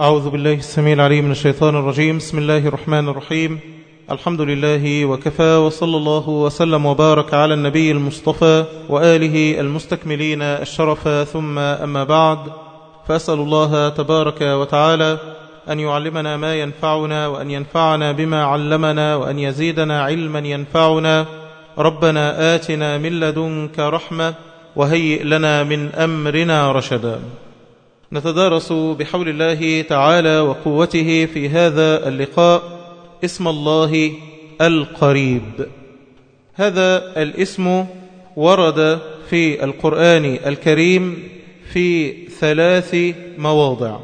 أعوذ بالله السميع العليم من الشيطان الرجيم. بسم الله الرحمن الرحيم. الحمد لله وكفى وصلى الله وسلم وبارك على النبي المصطفى وآله المستكملين الشرف. ثم أما بعد فأسأل الله تبارك وتعالى أن يعلمنا ما ينفعنا وأن ينفعنا بما علمنا وأن يزيدنا علما ينفعنا. ربنا آتنا من لدنك رحمة وهيئ لنا من أمرنا رشدا. نتدارس بحول الله تعالى وقوته في هذا اللقاء اسم الله القريب. هذا الاسم ورد في القرآن الكريم في ثلاث مواضع.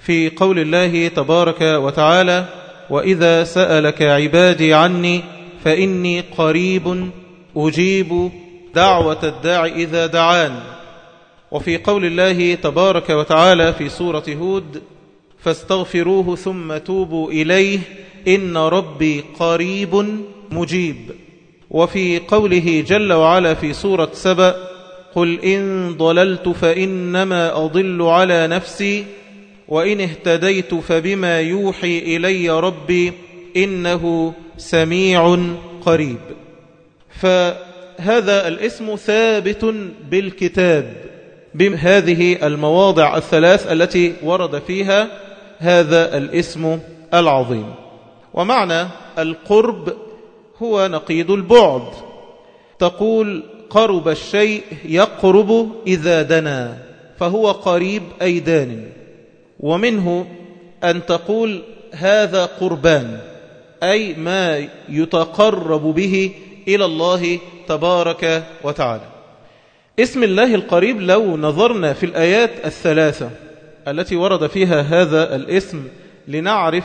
في قول الله تبارك وتعالى وإذا سألك عبادي عني فإني قريب أجيب دعوة الداع إذا دعان. وفي قول الله تبارك وتعالى في سورة هود فاستغفروه ثم توبوا إليه إن ربي قريب مجيب. وفي قوله جل وعلا في سورة سبأ قل إن ضللت فإنما أضل على نفسي وإن اهتديت فبما يوحي إلي ربي إنه سميع قريب. فهذا الاسم ثابت بالكتاب. بهذه المواضع الثلاث التي ورد فيها هذا الاسم العظيم. ومعنى القرب هو نقيض البعد. تقول قرب الشيء يقرب إذا دنا فهو قريب أي دان. ومنه أن تقول هذا قربان أي ما يتقرب به إلى الله تبارك وتعالى. اسم الله القريب لو نظرنا في الآيات الثلاثة التي ورد فيها هذا الاسم لنعرف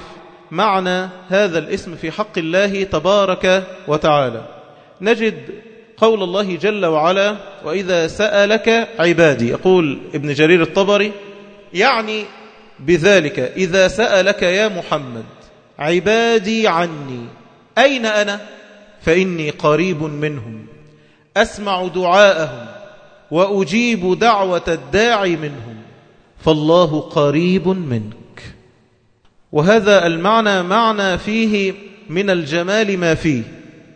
معنى هذا الاسم في حق الله تبارك وتعالى. نجد قول الله جل وعلا وإذا سألك عبادي يقول ابن جرير الطبري يعني بذلك إذا سألك يا محمد عبادي عني أين أنا؟ فإني قريب منهم أسمع دعاءهم وأجيب دعوة الداعي منهم. فالله قريب منك. وهذا المعنى معنى فيه من الجمال ما فيه.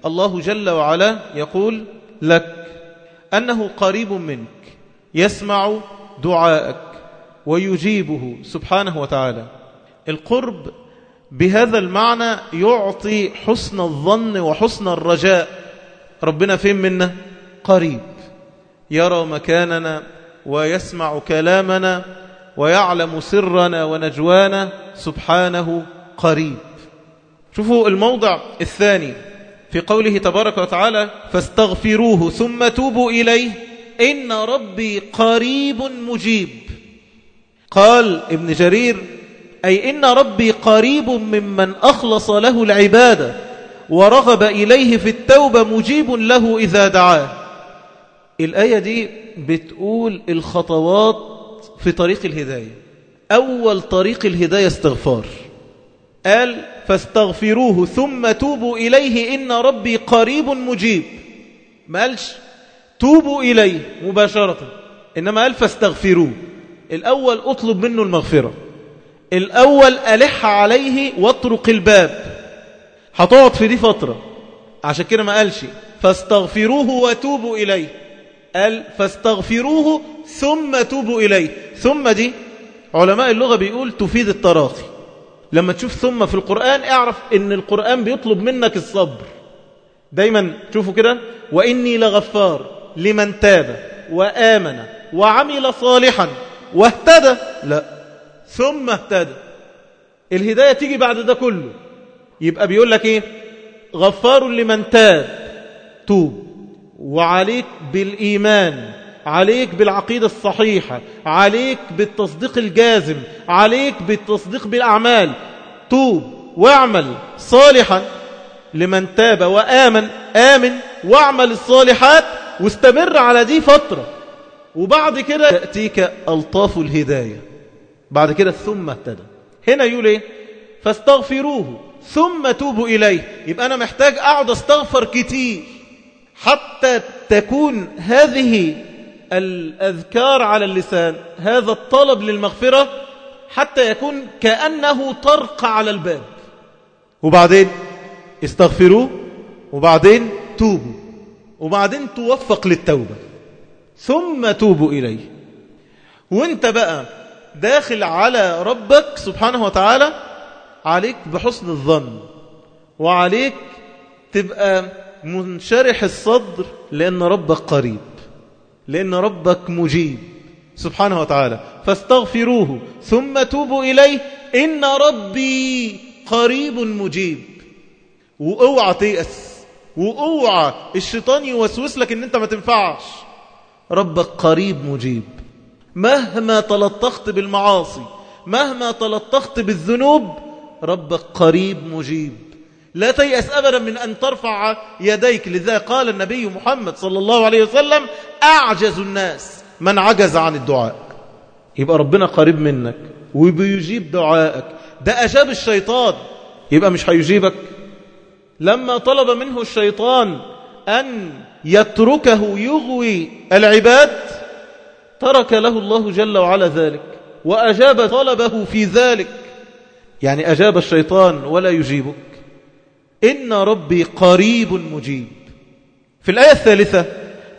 الله جل وعلا يقول لك أنه قريب منك يسمع دعاءك ويجيبه سبحانه وتعالى. القرب بهذا المعنى يعطي حسن الظن وحسن الرجاء. ربنا فين منا؟ قريب. يرى مكاننا ويسمع كلامنا ويعلم سرنا ونجوانا سبحانه قريب. شوفوا الموضع الثاني في قوله تبارك وتعالى فاستغفروه ثم توبوا إليه إن ربي قريب مجيب. قال ابن جرير أي إن ربي قريب ممن أخلص له العبادة ورغب إليه في التوبة مجيب له إذا دعاه. الآية دي بتقول الخطوات في طريق الهداية. أول طريق الهداية استغفار. قال فاستغفروه ثم توبوا إليه إن ربي قريب مجيب. ما قالش توبوا إليه مباشرة إنما قال فاستغفروه. الأول أطلب منه المغفرة. الأول ألح عليه واطرق الباب. هتقعد في دي فترة. عشان كده ما قالش فاستغفروه وتوبوا إليه. قال فاستغفروه ثم توبوا إليه. ثم دي علماء اللغة بيقول تفيد التراخي. لما تشوف ثم في القرآن اعرف إن القرآن بيطلب منك الصبر. دايما تشوفوا كده وإني لغفار لمن تاب وآمن وعمل صالحا واهتدى. لا ثم اهتدى. الهداية تيجي بعد ده كله. يبقى بيقول لك إيه؟ غفار لمن تاب. توب. وعليك بالإيمان عليك بالعقيدة الصحيحة عليك بالتصديق الجازم عليك بالتصديق بالأعمال. توب واعمل صالحا لمن تاب وآمن آمن واعمل الصالحات واستمر على دي فترة. وبعد كده تأتيك ألطاف الهداية. بعد كده ثم اهتدى. هنا يقول إيه؟ فاستغفروه ثم توبوا إليه. يبقى أنا محتاج أقعد أستغفر كتير. حتى تكون هذه الأذكار على اللسان هذا الطلب للمغفرة حتى يكون كأنه طرق على الباب. وبعدين استغفروه وبعدين توبوا وبعدين توفق للتوبة ثم توبوا إليه. وانت بقى داخل على ربك سبحانه وتعالى عليك بحسن الظن وعليك تبقى منشرح الصدر لأن ربك قريب لأن ربك مجيب. سبحانه وتعالى فاستغفروه ثم توبوا إليه إن ربي قريب مجيب. وأوعى تيأس وأوعى الشيطان يوسوس لك إن أنت ما تنفعش. ربك قريب مجيب. مهما تلطخت بالمعاصي مهما تلطخت بالذنوب ربك قريب مجيب. لا تيأس أبدا من أن ترفع يديك. لذا قال النبي محمد صلى الله عليه وسلم أعجز الناس من عجز عن الدعاء. يبقى ربنا قريب منك وبيجيب دعائك. ده أجاب الشيطان. يبقى مش هيجيبك. لما طلب منه الشيطان أن يتركه يغوي العباد ترك له الله جل وعلا ذلك. وأجاب طلبه في ذلك. يعني أجاب الشيطان ولا يجيبك. إن ربي قريب مجيب. في الآية الثالثة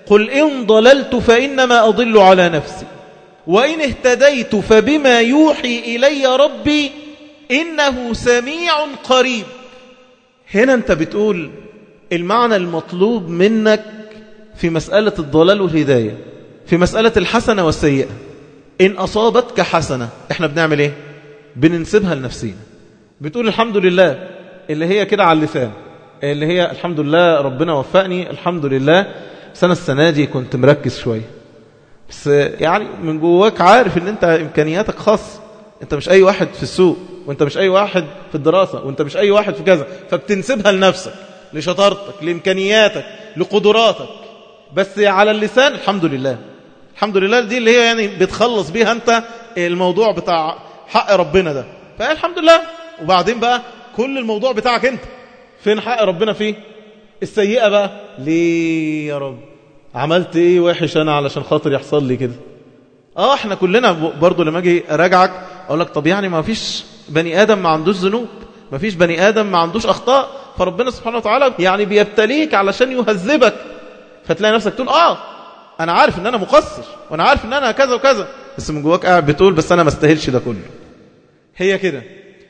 قل إن ضللت فإنما أضل على نفسي وإن اهتديت فبما يوحي إلي ربي إنه سميع قريب. هنا أنت بتقول المعنى المطلوب منك في مسألة الضلال والهداية في مسألة الحسنة والسيئة. إن أصابتك حسنة إحنا بنعمل إيه؟ بننسبها لنفسينا. بتقول الحمد لله اللي هي كده على اللسان. اللي هي الحمد لله ربنا وفقني الحمد لله. سنة السنة دي كنت مركز شوية. بس يعني من جواك عارف إن أنت إمكانياتك خاصة. أنت مش أي واحد في السوق وأنت مش أي واحد في الدراسة وأنت مش أي واحد في كذا. فبتنسبها لنفسك لشطارتك لإمكانياتك لقدراتك. بس على اللسان الحمد لله. الحمد لله دي اللي هي يعني بتخلص بيها أنت الموضوع بتاع حق ربنا ده. فالحمد لله. وبعدين بقى كل الموضوع بتاعك انت. فين حق ربنا فيه؟ السيئة بقى. ليه يا رب؟ عملت إيه وحش أنا علشان خاطر يحصل لي كده؟ آه إحنا كلنا برضو لما أجي اراجعك أقول لك طب يعني ما فيش بني آدم ما عندوش ذنوب ما فيش بني آدم ما عندوش أخطاء فربنا سبحانه وتعالى يعني بيبتليك علشان يهذبك. فتلاقي نفسك تقول آه أنا عارف إن أنا مقصر وأنا عارف إن أنا كذا وكذا. بس من جواك قاعد بتقول بس أنا ما استاهلش ده كله. هي كده.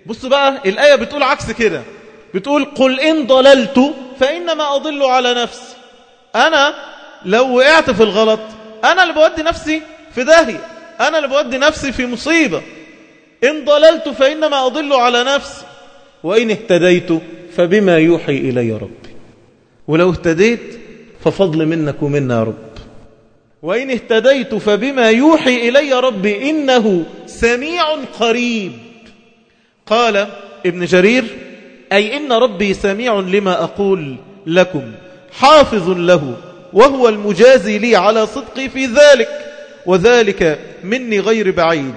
بص بقى الآية بتقول عكس كده. بتقول قل إن ضللت فإنما أضل على نفسي. أنا لو وقعت في الغلط أنا اللي بودي نفسي في داهية. أنا اللي بودي نفسي في مصيبة. إن ضللت فإنما أضل على نفسي. وإن اهتديت فبما يوحي إلي ربي. ولو اهتديت ففضل منك ومنا يا رب. وإن اهتديت فبما يوحي إلي ربي إنه سميع قريب. قال ابن جرير أي إن ربي سميع لما أقول لكم حافظ له وهو المجازي لي على صدقي في ذلك وذلك مني غير بعيد.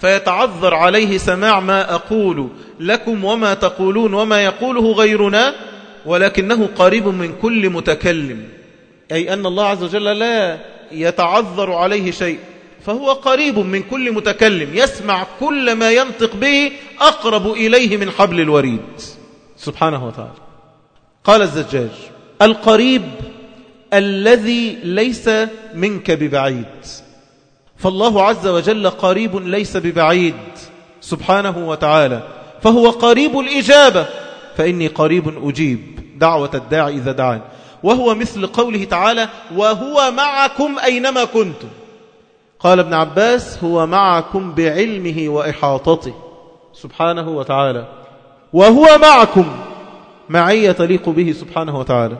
فيتعذر عليه سماع ما أقول لكم وما تقولون وما يقوله غيرنا ولكنه قريب من كل متكلم. أي أن الله عز وجل لا يتعذر عليه شيء. فهو قريب من كل متكلم يسمع كل ما ينطق به أقرب إليه من حبل الوريد. سبحانه وتعالى. قال الزجاج القريب الذي ليس منك ببعيد. فالله عز وجل قريب ليس ببعيد سبحانه وتعالى. فهو قريب الإجابة. فإني قريب أجيب دعوة الداعي إذا دعان. وهو مثل قوله تعالى وهو معكم أينما كنتم. قال ابن عباس هو معكم بعلمه وإحاطته. سبحانه وتعالى. وهو معكم. معية تليق به سبحانه وتعالى.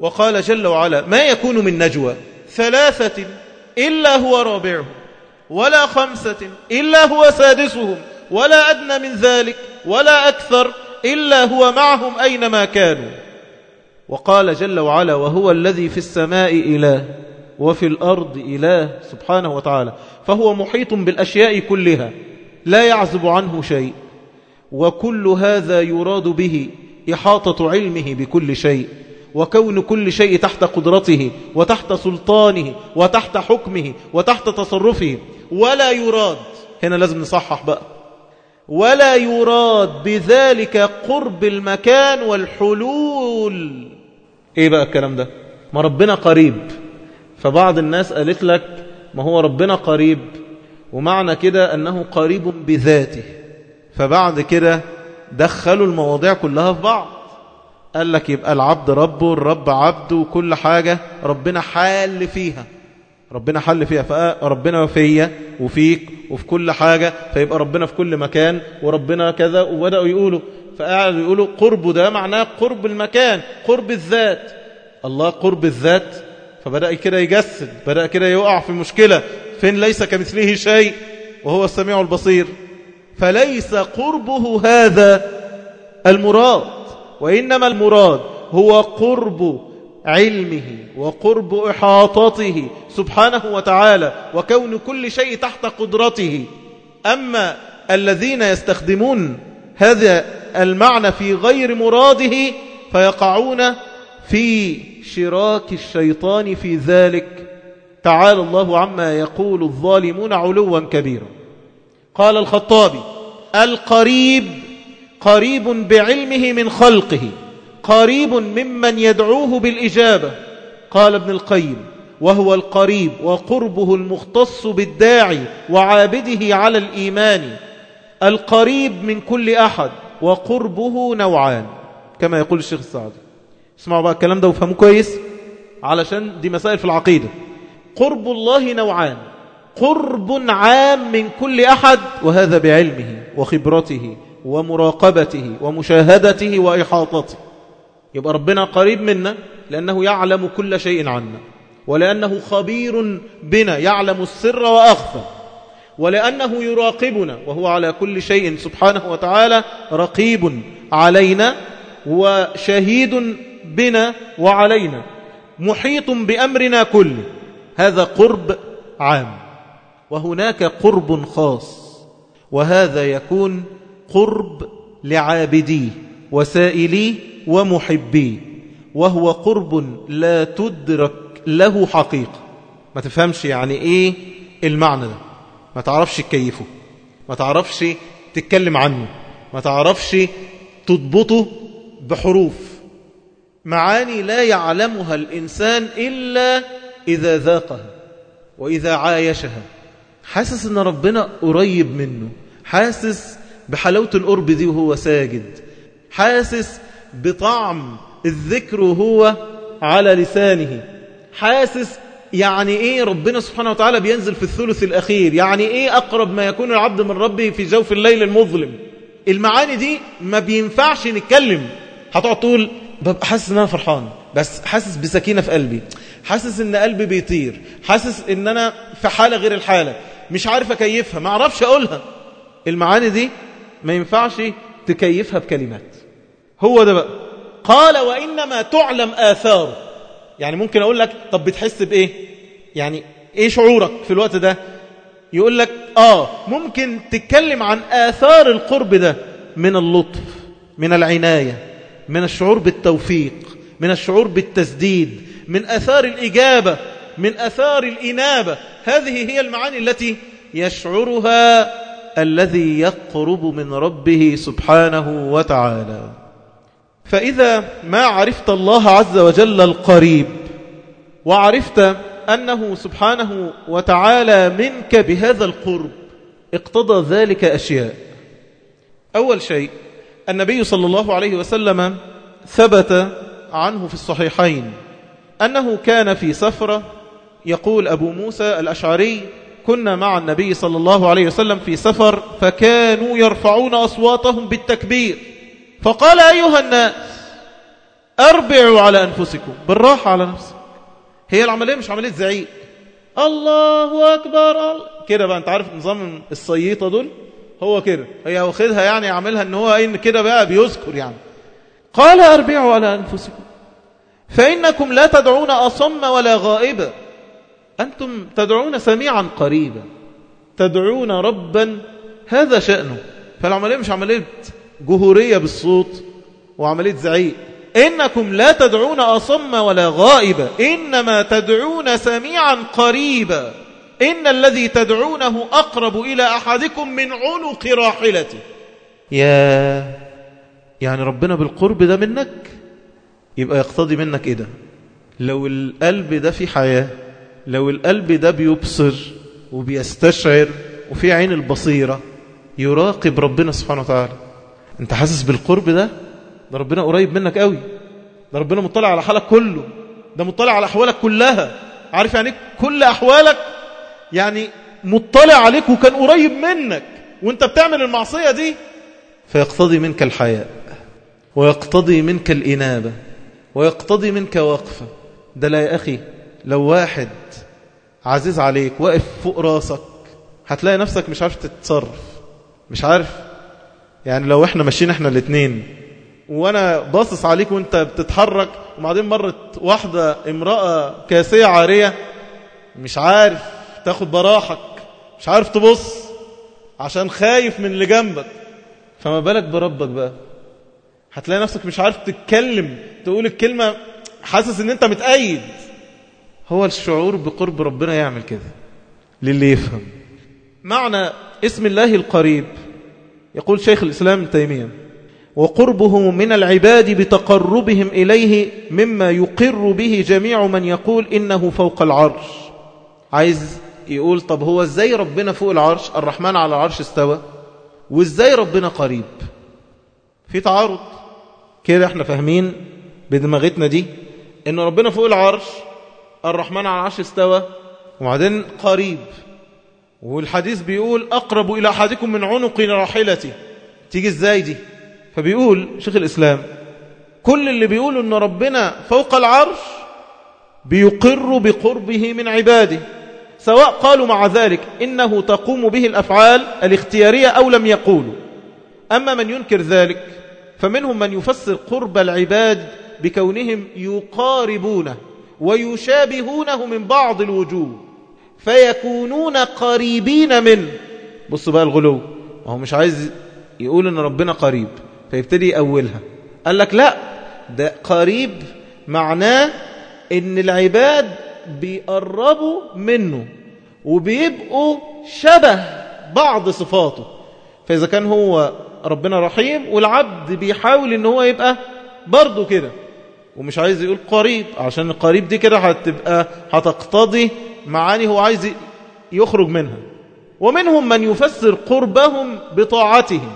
وقال جل وعلا ما يكون من نجوى ثلاثة إلا هو رابعهم ولا خمسة إلا هو سادسهم ولا أدنى من ذلك ولا أكثر إلا هو معهم أينما كانوا. وقال جل وعلا وهو الذي في السماء إله. وفي الأرض إله سبحانه وتعالى فهو محيط بالأشياء كلها لا يعزب عنه شيء وكل هذا يراد به إحاطة علمه بكل شيء وكون كل شيء تحت قدرته وتحت سلطانه وتحت حكمه وتحت تصرفه ولا يراد هنا لازم نصحح بقى ولا يراد بذلك قرب المكان والحلول. إيه بقى الكلام ده؟ ما ربنا قريب. فبعض الناس قالت لك ما هو ربنا قريب ومعنى كده أنه قريب بذاته. فبعد كده دخلوا المواضيع كلها في بعض. قال لك يبقى العبد ربه الرب عبده وكل حاجة ربنا حال فيها. ربنا حل فيها فربنا فيا وفيك وفي كل حاجة فيبقى ربنا في كل مكان وربنا كذا وبدأوا يقولوا فقعدوا يقولوا قرب ده معناه قرب المكان قرب الذات. الله قرب الذات فبدأ كده يجسد بدأ كده يقع في مشكلة فين ليس كمثله شيء وهو السميع البصير. فليس قربه هذا المراد وإنما المراد هو قرب علمه وقرب إحاطته سبحانه وتعالى وكون كل شيء تحت قدرته. أما الذين يستخدمون هذا المعنى في غير مراده فيقعون في شراك الشيطان في ذلك. تعالى الله عما يقول الظالمون علوا كبيرا. قال الخطابي القريب قريب بعلمه من خلقه قريب ممن يدعوه بالإجابة. قال ابن القيم وهو القريب وقربه المختص بالداعي وعابده على الإيمان. القريب من كل أحد وقربه نوعان كما يقول الشيخ السعدي. اسمعوا بقى الكلام ده وفهموا كويس. علشان دي مسائل في العقيدة. قرب الله نوعان. قرب عام من كل أحد وهذا بعلمه وخبرته ومراقبته ومشاهدته وإحاطته. يبقى ربنا قريب منا لأنه يعلم كل شيء عنا. ولأنه خبير بنا يعلم السر وأخفى. ولأنه يراقبنا وهو على كل شيء سبحانه وتعالى رقيب علينا وشهيد بنا وعلينا محيط بأمرنا كله هذا قرب عام وهناك قرب خاص وهذا يكون قرب لعابديه وسائليه ومحبيه وهو قرب لا تدرك له حقيقة. ما تفهمش يعني إيه المعنى ده؟ ما تعرفش تكيفه ما تعرفش تتكلم عنه ما تعرفش تضبطه بحروف. معاني لا يعلمها الإنسان إلا إذا ذاقها وإذا عايشها. حاسس أن ربنا قريب منه. حاسس بحلاوة القرب دي وهو ساجد. حاسس بطعم الذكر وهو على لسانه. حاسس يعني إيه ربنا سبحانه وتعالى بينزل في الثلث الأخير؟ يعني إيه أقرب ما يكون العبد من ربه في جوف الليل المظلم؟ المعاني دي ما بينفعش نتكلم. هتقعد تقول ببقى حاسس إن أنا فرحان. بس حاسس بسكينة في قلبي. حاسس إن قلبي بيطير. حاسس إن أنا في حالة غير الحالة. مش عارف أكيفها. ما أعرفش أقولها. المعاني دي ما ينفعش تكيفها بكلمات. هو ده بقى. قال وإنما تعلم آثاره. يعني ممكن أقول لك طب بتحس بإيه؟ يعني إيه شعورك في الوقت ده؟ يقول لك آه ممكن تتكلم عن آثار القرب ده من اللطف من العناية. من الشعور بالتوفيق من الشعور بالتسديد من أثار الإجابة من أثار الإنابة. هذه هي المعاني التي يشعرها الذي يقرب من ربه سبحانه وتعالى. فإذا ما عرفت الله عز وجل القريب وعرفت أنه سبحانه وتعالى منك بهذا القرب اقتضى ذلك أشياء. أول شيء النبي صلى الله عليه وسلم ثبت عنه في الصحيحين أنه كان في سفرة يقول أبو موسى الأشعري كنا مع النبي صلى الله عليه وسلم في سفر فكانوا يرفعون أصواتهم بالتكبير. فقال أيها الناس أربعوا على أنفسكم. بالراحة على نفسك. هي العملية مش عملية زعيق. الله أكبر. كده بقى أنت عارف نظام الصييطة دول؟ هو كده. هي واخدها يعني يعملها إن هو اين كده بقى بيذكر يعني. قال أربعوا على أنفسكم. فإنكم لا تدعون أصم ولا غائبا أنتم تدعون سميعا قريبا. تدعون ربا. هذا شأنه. فالعملية مش عملية جهورية بالصوت وعملية زعيق. إنكم لا تدعون أصم ولا غائبا إنما تدعون سميعا قريبا. إن الذي تدعونه أقرب إلى أحدكم من عنق راحلته. يا يعني ربنا بالقرب ده منك؟ يبقى يقتضي منك إيه ده؟ لو القلب ده في حياة لو القلب ده بيبصر وبيستشعر وفي عين البصيرة يراقب ربنا سبحانه وتعالى. أنت حاسس بالقرب ده؟ ده ربنا قريب منك قوي. ده ربنا مطلع على حالك كله. ده مطلع على أحوالك كلها. عارف يعني كل أحوالك؟ يعني مطلع عليك وكان قريب منك وانت بتعمل المعصية دي. فيقتضي منك الحياء ويقتضي منك الإنابة ويقتضي منك وقفة. ده لا يا أخي لو واحد عزيز عليك واقف فوق راسك هتلاقي نفسك مش عارف تتصرف مش عارف. يعني لو إحنا ماشيين إحنا الاثنين وأنا باصص عليك وانت بتتحرك وبعدين مرت واحدة امرأة كاسية عارية مش عارف. تاخد براحك مش عارف تبص عشان خايف من اللي جنبك. فما بالك بربك بقى. هتلاقي نفسك مش عارف تتكلم تقول الكلمة حاسس إن أنت متأيد. هو الشعور بقرب ربنا يعمل كده للي يفهم. معنى اسم الله القريب يقول شيخ الإسلام تيمية وقربه من العباد بتقربهم إليه مما يقر به جميع من يقول إنه فوق العرش. عايز يقول طب هو إزاي ربنا فوق العرش؟ الرحمن على العرش استوى. وإزاي ربنا قريب؟ في تعارض. كده إحنا فاهمين بدماغتنا دي إن ربنا فوق العرش الرحمن على العرش استوى. وبعدين قريب. والحديث بيقول أقرب إلى أحدكم من عنق راحلته. تيجي إزاي دي؟ فبيقول شيخ الإسلام كل اللي بيقول أن ربنا فوق العرش بيقر بقربه من عباده. سواء قالوا مع ذلك إنه تقوم به الأفعال الاختيارية أو لم يقولوا. أما من ينكر ذلك فمنهم من يفسر قرب العباد بكونهم يقاربونه ويشابهونه من بعض الوجوه فيكونون قريبين منه. بصوا بقى الغلو وهو مش عايز يقول إن ربنا قريب فيبتدي يأولها. قال لك لا ده قريب معناه إن العباد بيقربوا منه وبيبقوا شبه بعض صفاته. فإذا كان هو ربنا رحيم والعبد بيحاول إن هو يبقى برضه كده ومش عايز يقول قريب عشان القريب دي كده هتبقى هتقتضي معاني هو عايز يخرج منها. ومنهم من يفسر قربهم بطاعتهم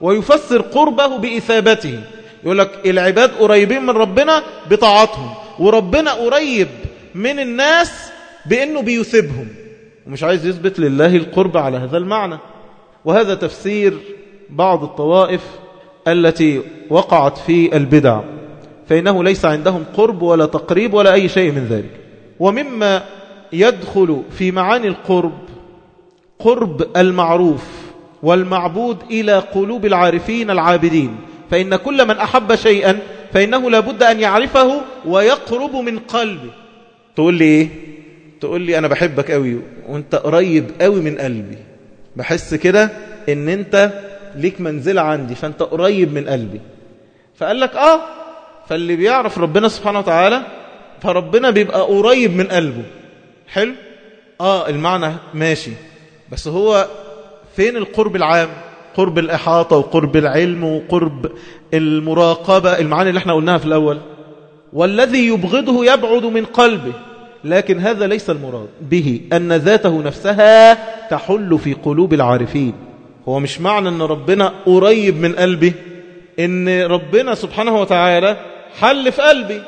ويفسر قربه بإثابته يقول لك العباد قريبين من ربنا بطاعتهم وربنا قريب من الناس بأنه بيثبهم ومش عايز يثبت لله القرب على هذا المعنى. وهذا تفسير بعض الطوائف التي وقعت في البدع. فإنه ليس عندهم قرب ولا تقريب ولا أي شيء من ذلك. ومما يدخل في معاني القرب قرب المعروف والمعبود إلى قلوب العارفين العابدين. فإن كل من أحب شيئا فإنه لابد أن يعرفه ويقرب من قلبه. تقول لي إيه؟ تقول لي أنا بحبك قوي وأنت قريب قوي من قلبي. بحس كده إن أنت ليك منزلة عندي فأنت قريب من قلبي. فقال لك آه فاللي بيعرف ربنا سبحانه وتعالى فربنا بيبقى قريب من قلبه. حلو؟ آه المعنى ماشي. بس هو فين القرب العام؟ قرب الإحاطة وقرب العلم وقرب المراقبة المعاني اللي إحنا قلناها في الأول. والذي يبغضه يبعد من قلبه. لكن هذا ليس المراد به أن ذاته نفسها تحل في قلوب العارفين. هو مش معنى أن ربنا قريب من قلبي أن ربنا سبحانه وتعالى حل في قلبي.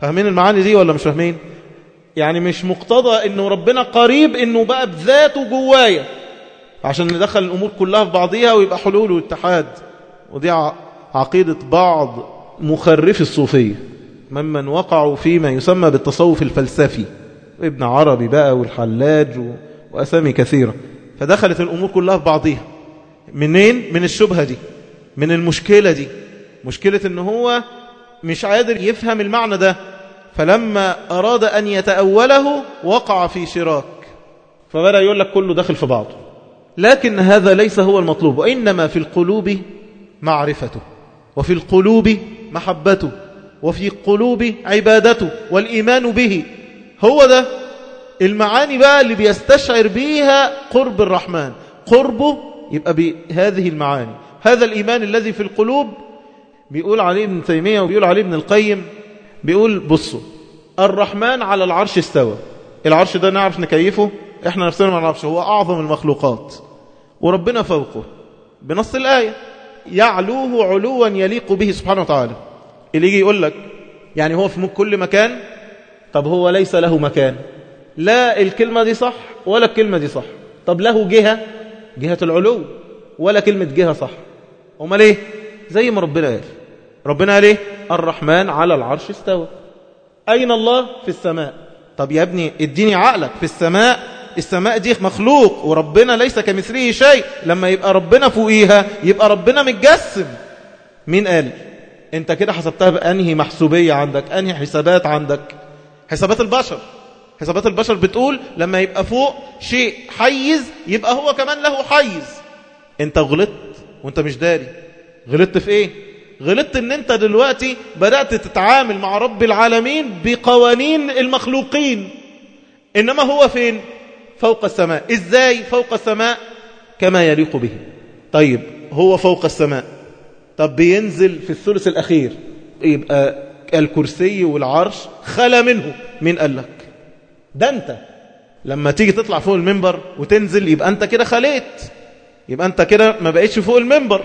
فاهمين المعاني دي ولا مش فاهمين؟ يعني مش مقتضى أنه ربنا قريب أنه بقى بذاته جوايا. عشان ندخل الأمور كلها في بعضيها ويبقى حلول واتحاد. ودي عقيدة بعض مخرف الصوفية. ممن وقعوا فيما يسمى بالتصوف الفلسفي ابن عربي بقى والحلاج وأسامي كثيرة. فدخلت الأمور كلها في بعضيها. منين؟ من الشبهة دي من المشكلة دي. مشكلة إن هو مش قادر يفهم المعنى ده. فلما أراد أن يتأوله وقع في شراك. فبدأ يقول لك كله داخل في بعضه. لكن هذا ليس هو المطلوب وإنما في القلوب معرفته وفي القلوب محبته. وفي قلوب عبادته والإيمان به. هو ده المعاني بقى اللي بيستشعر بيها قرب الرحمن. قربه يبقى بهذه المعاني. هذا الإيمان الذي في القلوب بيقول عليه ابن تيمية وبيقول عليه ابن القيم. بيقول بصوا الرحمن على العرش استوى. العرش ده نعرف نكيفه؟ إحنا نفسنا ما نعرفش. هو أعظم المخلوقات. وربنا فوقه. بنص الآية. يعلوه علوا يليق به سبحانه وتعالى. اللي يجي يقول لك يعني هو في كل مكان طب هو ليس له مكان. لا الكلمة دي صح ولا الكلمة دي صح. طب له جهة جهة العلو ولا كلمة جهة صح. أمال إيه؟ زي ما ربنا قال. ربنا قال إيه؟ الرحمن على العرش استوى. أين الله؟ في السماء. طب يا ابني اديني عقلك. في السماء السماء دي مخلوق وربنا ليس كمثله شيء. لما يبقى ربنا فوقيها يبقى ربنا متجسم. مين قال؟ انت كده حسبتها بأنهي محسوبية عندك؟ أنهي حسابات عندك؟ حسابات البشر. حسابات البشر بتقول لما يبقى فوق شيء حيز يبقى هو كمان له حيز. انت غلطت وانت مش داري. غلطت في إيه؟ غلطت إن انت دلوقتي بدأت تتعامل مع رب العالمين بقوانين المخلوقين. إنما هو فين؟ فوق السماء. إزاي فوق السماء؟ كما يليق به. طيب هو فوق السماء. طب بينزل في الثلث الأخير يبقى الكرسي والعرش خلى منه مين قال لك؟ ده انت. لما تيجي تطلع فوق المنبر وتنزل يبقى انت كده خليت يبقى انت كده ما بقيتش فوق المنبر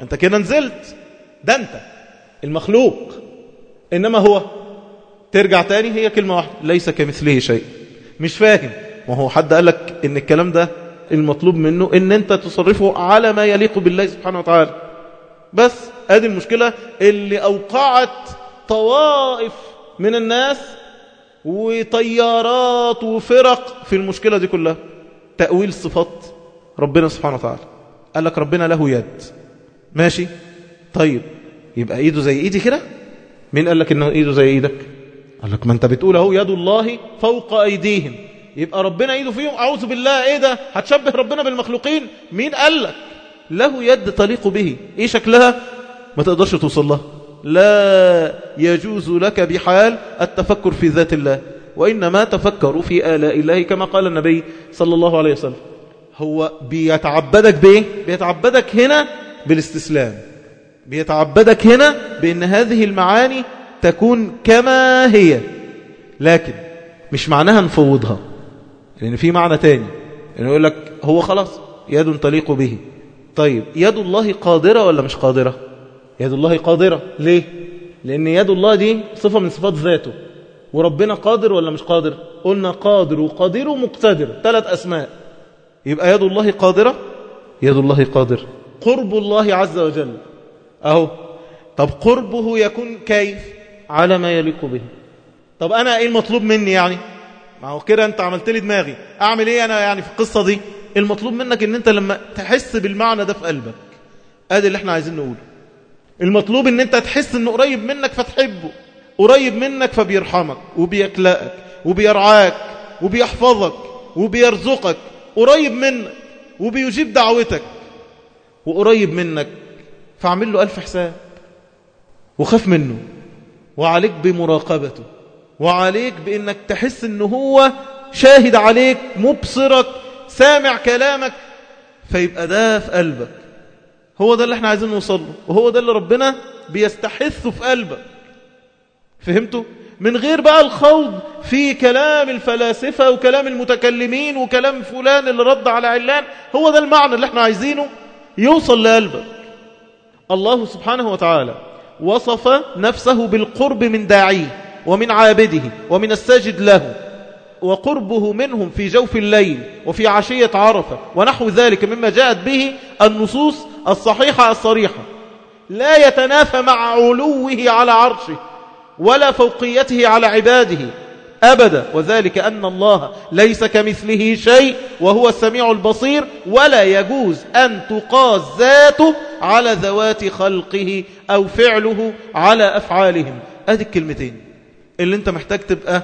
انت كده نزلت. ده انت المخلوق. إنما هو ترجع تاني هي كلمة واحدة ليس كمثله شيء. مش فاهم. ما هو حد قال لك إن الكلام ده المطلوب منه إن أنت تصرفه على ما يليق بالله سبحانه وتعالى. بس ادي المشكلة اللي اوقعت طوائف من الناس وطيارات وفرق في المشكلة دي كلها. تأويل صفات ربنا سبحانه وتعالى. قال لك ربنا له يد. ماشي؟ طيب يبقى ايده زي ايدي كده؟ مين قال لك انه ايده زي إيدك؟ قال لك ما انت بتقول اهو يد الله فوق ايديهم. يبقى ربنا ايده فيهم. اعوذ بالله إيه ده؟ هتشبه ربنا بالمخلوقين؟ مين قال لك؟ له يد تليق به. إيه شكلها؟ ما تقدرش توصل لها لا يجوز لك بحال التفكر في ذات الله وإنما تفكروا في آلاء الله كما قال النبي صلى الله عليه وسلم. هو بيتعبدك بإيه؟ بيتعبدك هنا بالاستسلام. بيتعبدك هنا بأن هذه المعاني تكون كما هي. لكن مش معناها نفوضها. لأن في معنى تاني. يعني يقول لك هو خلاص يد تليق به. طيب يد الله قادرة ولا مش قادرة؟ يد الله قادرة. ليه؟ لأن يد الله دي صفة من صفات ذاته. وربنا قادر ولا مش قادر؟ قلنا قادر وقادر ومقتدر. ثلاث أسماء. يبقى يد الله قادرة؟ يد الله قادر. قرب الله عز وجل. أهو. طب قربه يكون كيف؟ على ما يليق به. طب أنا إيه المطلوب مني يعني؟ ما هو كده أنت عملت لي دماغي. أعمل إيه أنا يعني في القصة دي؟ المطلوب منك أن أنت لما تحس بالمعنى ده في قلبك. أدي اللي إحنا عايزين نقوله. المطلوب إن أنت تحس إنه قريب منك فتحبه. قريب منك فبيرحمك وبيكلأك وبيرعاك وبيحفظك وبيرزقك. قريب منك وبيجيب دعوتك. وقريب منك فاعمل له ألف حساب. وخاف منه. وعليك بمراقبته. وعليك بأنك تحس أنه هو شاهد عليك مبصرك سامع كلامك فيبقى ده في قلبك. هو ده اللي إحنا عايزين نوصل له وهو ده اللي ربنا بيستحثه في قلبك. فهمتوا؟ من غير بقى الخوض في كلام الفلاسفة وكلام المتكلمين وكلام فلان اللي رد على علان هو ده المعنى اللي إحنا عايزينه يوصل لقلبك. الله سبحانه وتعالى وصف نفسه بالقرب من داعيه ومن عابده ومن الساجد له. وقربه منهم في جوف الليل وفي عشية عرفة ونحو ذلك مما جاءت به النصوص الصحيحة الصريحة. لا يتنافى مع علوه على عرشه ولا فوقيته على عباده أبدا وذلك أن الله ليس كمثله شيء وهو السميع البصير ولا يجوز أن تقاس ذاته على ذوات خلقه أو فعله على أفعالهم. هذه الكلمتين. اللي أنت محتاج تبقى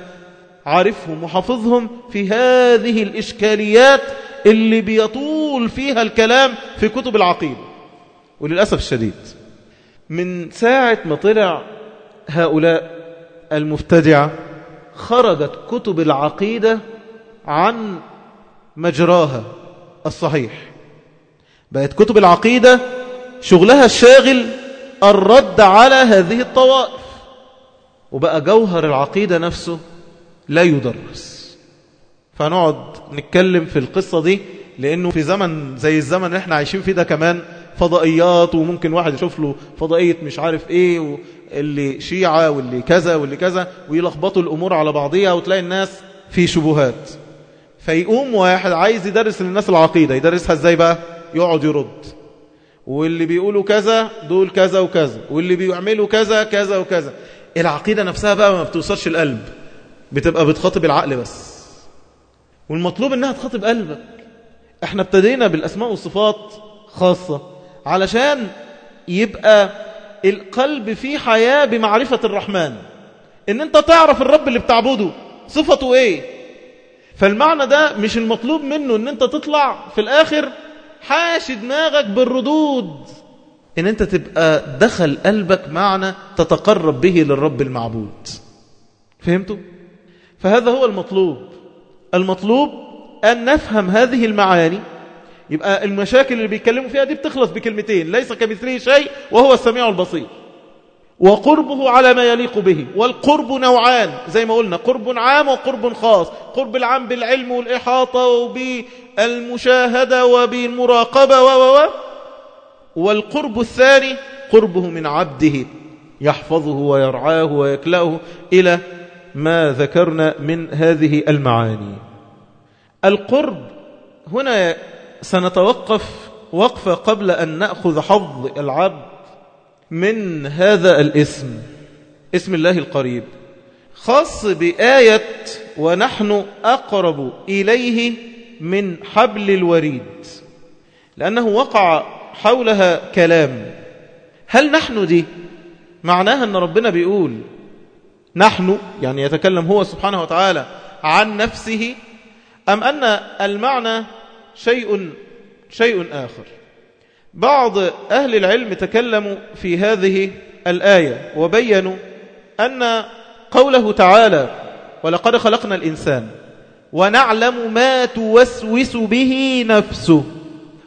عارفهم وحافظهم في هذه الإشكاليات اللي بيطول فيها الكلام في كتب العقيدة. وللأسف الشديد من ساعة ما طلع هؤلاء المفتدعة خرجت كتب العقيدة عن مجراها الصحيح. بقت كتب العقيدة شغلها الشاغل الرد على هذه الطوائف وبقى جوهر العقيدة نفسه لا يدرس. فنقعد نتكلم في القصة دي لأنه في زمن زي الزمن اللي إحنا عايشين فيه ده كمان فضائيات وممكن واحد يشوف له فضائية مش عارف إيه اللي شيعة واللي كذا واللي كذا ويلخبطوا الأمور على بعضيها وتلاقي الناس في شبهات. فيقوم واحد عايز يدرس للناس العقيدة. يدرسها إزاي بقى؟ يقعد يرد. واللي بيقولوا كذا دول كذا وكذا. واللي بيعملوا كذا كذا وكذا. العقيدة نفسها بقى ما بتوصلش القلب. بتبقى بتخاطب العقل بس. والمطلوب إنها تخاطب قلبك. إحنا ابتدينا بالأسماء والصفات خاصة علشان يبقى القلب فيه حياة بمعرفة الرحمن. إن أنت تعرف الرب اللي بتعبده صفته إيه؟ فالمعنى ده مش المطلوب منه إن أنت تطلع في الآخر حاشي دماغك بالردود. إن أنت تبقى دخل قلبك معنى تتقرب به للرب المعبود. فهمتوا؟ فهذا هو المطلوب. المطلوب أن نفهم هذه المعاني. يبقى المشاكل اللي بيتكلموا فيها دي بتخلص بكلمتين ليس كمثله شيء وهو السميع البصير. وقربه على ما يليق به. والقرب نوعان زي ما قلنا قرب عام وقرب خاص. قرب العام بالعلم والإحاطة وبالمشاهدة وبالمراقبة و و والقرب الثاني قربه من عبده يحفظه ويرعاه ويكلأه إلى ما ذكرنا من هذه المعاني. القرب هنا سنتوقف وقفة قبل أن نأخذ حظ العبد من هذا الاسم اسم الله القريب. خاص بآية ونحن أقرب إليه من حبل الوريد لأنه وقع حولها كلام. هل نحن دي؟ معناها أن ربنا بيقول نحن يعني يتكلم هو سبحانه وتعالى عن نفسه أم أن المعنى شيء شيء آخر؟ بعض أهل العلم تكلموا في هذه الآية وبينوا أن قوله تعالى ولقد خلقنا الإنسان ونعلم ما توسوس به نفسه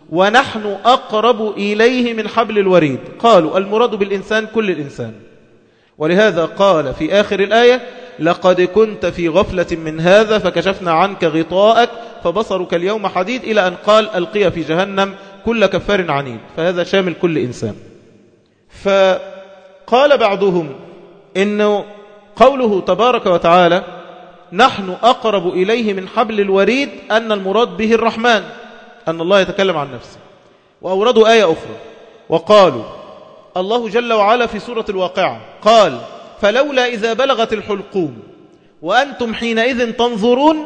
ونحن أقرب إليه من حبل الوريد قالوا المراد بالإنسان كل الإنسان ولهذا قال في آخر الآية لقد كنت في غفلة من هذا فكشفنا عنك غطاءك فبصرك اليوم حديد إلى أن قال ألقي في جهنم كل كفار عنيد. فهذا شامل كل إنسان. فقال بعضهم إنه قوله تبارك وتعالى نحن أقرب إليه من حبل الوريد أن المراد به الرحمن. أن الله يتكلم عن نفسه. وأوردوا آية أخرى. وقالوا الله جل وعلا في سورة الواقعة. قال فلولا إذا بلغت الحلقوم وأنتم حينئذ تنظرون